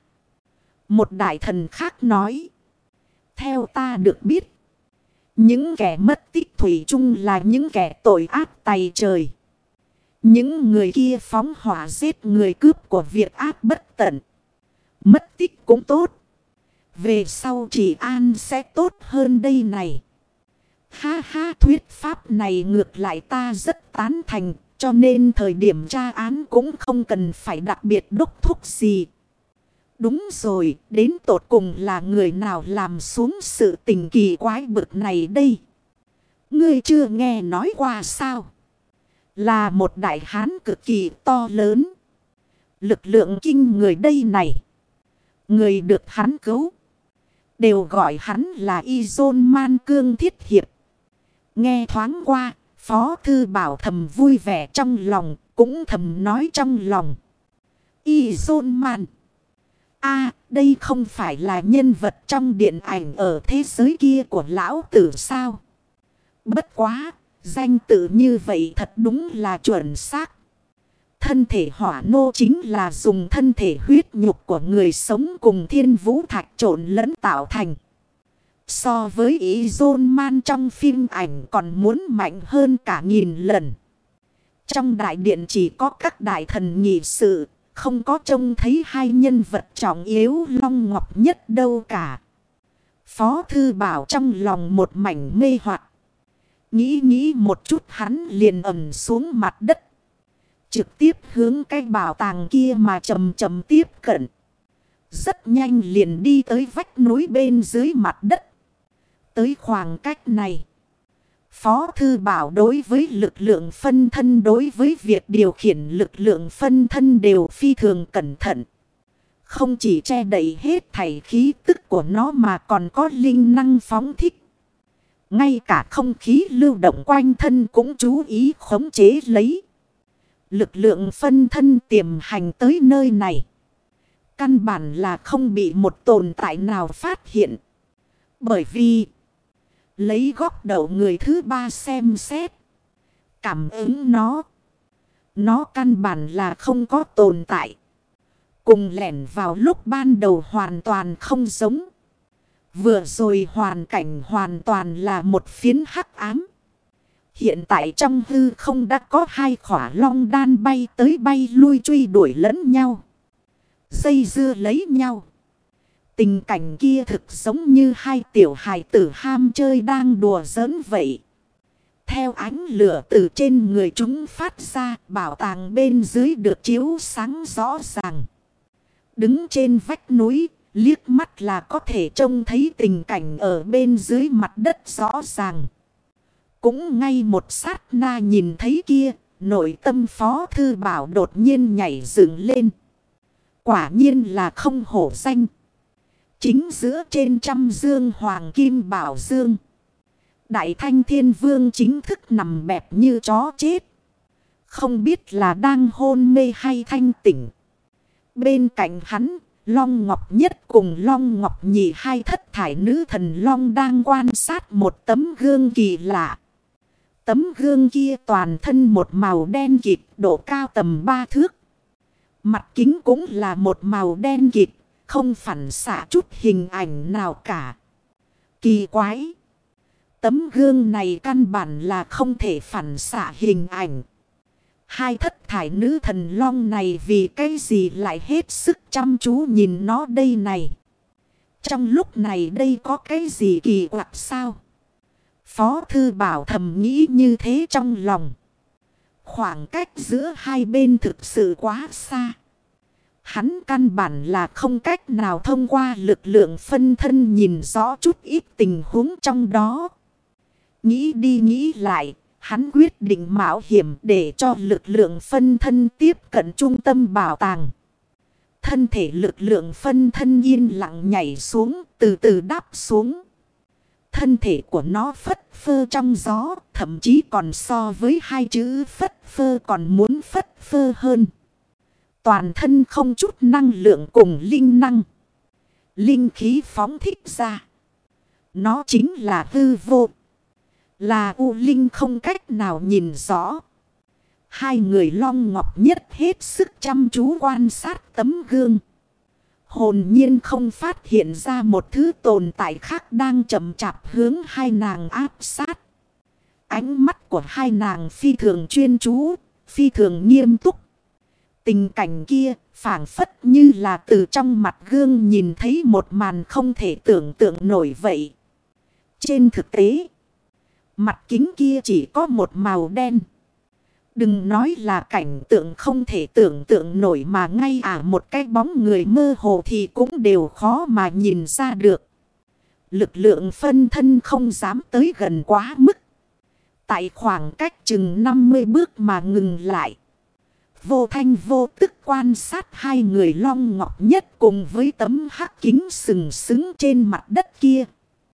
Một đại thần khác nói. Theo ta được biết. Những kẻ mất tích thủy chung là những kẻ tội ác tày trời. Những người kia phóng hỏa giết người cướp của việc ác bất tận. Mất tích cũng tốt. Về sau chỉ an sẽ tốt hơn đây này. Ha ha thuyết pháp này ngược lại ta rất tán thành. Cho nên thời điểm tra án cũng không cần phải đặc biệt đốc thúc gì. Đúng rồi, đến tột cùng là người nào làm xuống sự tình kỳ quái bực này đây? Ngươi chưa nghe nói qua sao? Là một đại hán cực kỳ to lớn. Lực lượng kinh người đây này. Người được hắn cứu. Đều gọi hắn là Izon Man Cương Thiết Hiệp. Nghe thoáng qua, Phó Thư Bảo thầm vui vẻ trong lòng, cũng thầm nói trong lòng. Y dôn mạn. a đây không phải là nhân vật trong điện ảnh ở thế giới kia của lão tử sao? Bất quá, Danh tự như vậy thật đúng là chuẩn xác. Thân thể hỏa nô chính là dùng thân thể huyết nhục của người sống cùng thiên vũ thạch trộn lẫn tạo thành. So với ý dôn man trong phim ảnh còn muốn mạnh hơn cả nghìn lần. Trong đại điện chỉ có các đại thần nhị sự, không có trông thấy hai nhân vật trọng yếu long ngọc nhất đâu cả. Phó thư bảo trong lòng một mảnh mê hoặc Nghĩ nghĩ một chút hắn liền ẩm xuống mặt đất. Trực tiếp hướng cái bảo tàng kia mà chầm chầm tiếp cận. Rất nhanh liền đi tới vách núi bên dưới mặt đất. Tới khoảng cách này. Phó Thư Bảo đối với lực lượng phân thân, đối với việc điều khiển lực lượng phân thân đều phi thường cẩn thận. Không chỉ che đậy hết thảy khí tức của nó mà còn có linh năng phóng thích. Ngay cả không khí lưu động quanh thân cũng chú ý khống chế lấy. Lực lượng phân thân tiềm hành tới nơi này. Căn bản là không bị một tồn tại nào phát hiện. Bởi vì lấy góc đầu người thứ ba xem xét. Cảm ứng nó. Nó căn bản là không có tồn tại. Cùng lẻn vào lúc ban đầu hoàn toàn không giống. Vừa rồi hoàn cảnh hoàn toàn là một phiến hắc ám. Hiện tại trong hư không đã có hai khỏa long đan bay tới bay lui truy đuổi lẫn nhau. Dây dưa lấy nhau. Tình cảnh kia thực giống như hai tiểu hài tử ham chơi đang đùa giỡn vậy. Theo ánh lửa từ trên người chúng phát ra, bảo tàng bên dưới được chiếu sáng rõ ràng. Đứng trên vách núi, Liếc mắt là có thể trông thấy tình cảnh ở bên dưới mặt đất rõ ràng. Cũng ngay một sát na nhìn thấy kia, nội tâm phó thư bảo đột nhiên nhảy dựng lên. Quả nhiên là không hổ danh. Chính giữa trên trăm dương hoàng kim bảo dương. Đại thanh thiên vương chính thức nằm bẹp như chó chết. Không biết là đang hôn mê hay thanh tỉnh. Bên cạnh hắn Long Ngọc Nhất cùng Long Ngọc Nhị hai thất thải nữ thần Long đang quan sát một tấm gương kỳ lạ. Tấm gương kia toàn thân một màu đen kịt độ cao tầm ba thước. Mặt kính cũng là một màu đen kịt, không phản xạ chút hình ảnh nào cả. Kỳ quái! Tấm gương này căn bản là không thể phản xạ hình ảnh. Hai thất thải nữ thần long này vì cái gì lại hết sức chăm chú nhìn nó đây này. Trong lúc này đây có cái gì kỳ quặc sao? Phó thư bảo thầm nghĩ như thế trong lòng. Khoảng cách giữa hai bên thực sự quá xa. Hắn căn bản là không cách nào thông qua lực lượng phân thân nhìn rõ chút ít tình huống trong đó. Nghĩ đi nghĩ lại, hắn quyết định mạo hiểm để cho lực lượng phân thân tiếp cận trung tâm bảo tàng. Thân thể lực lượng phân thân yên lặng nhảy xuống, từ từ đáp xuống. Thân thể của nó phất phơ trong gió, thậm chí còn so với hai chữ phất phơ còn muốn phất phơ hơn. Toàn thân không chút năng lượng cùng linh năng. Linh khí phóng thích ra. Nó chính là hư vô. Là U Linh không cách nào nhìn rõ. Hai người long ngọc nhất hết sức chăm chú quan sát tấm gương. Hồn nhiên không phát hiện ra một thứ tồn tại khác đang chậm chạp hướng hai nàng áp sát. Ánh mắt của hai nàng phi thường chuyên chú, phi thường nghiêm túc. Tình cảnh kia phảng phất như là từ trong mặt gương nhìn thấy một màn không thể tưởng tượng nổi vậy. Trên thực tế, mặt kính kia chỉ có một màu đen. Đừng nói là cảnh tượng không thể tưởng tượng nổi mà ngay à một cái bóng người mơ hồ thì cũng đều khó mà nhìn ra được. Lực lượng phân thân không dám tới gần quá mức. Tại khoảng cách chừng 50 bước mà ngừng lại. Vô thanh vô tức quan sát hai người long ngọc nhất cùng với tấm hắc kính sừng sững trên mặt đất kia.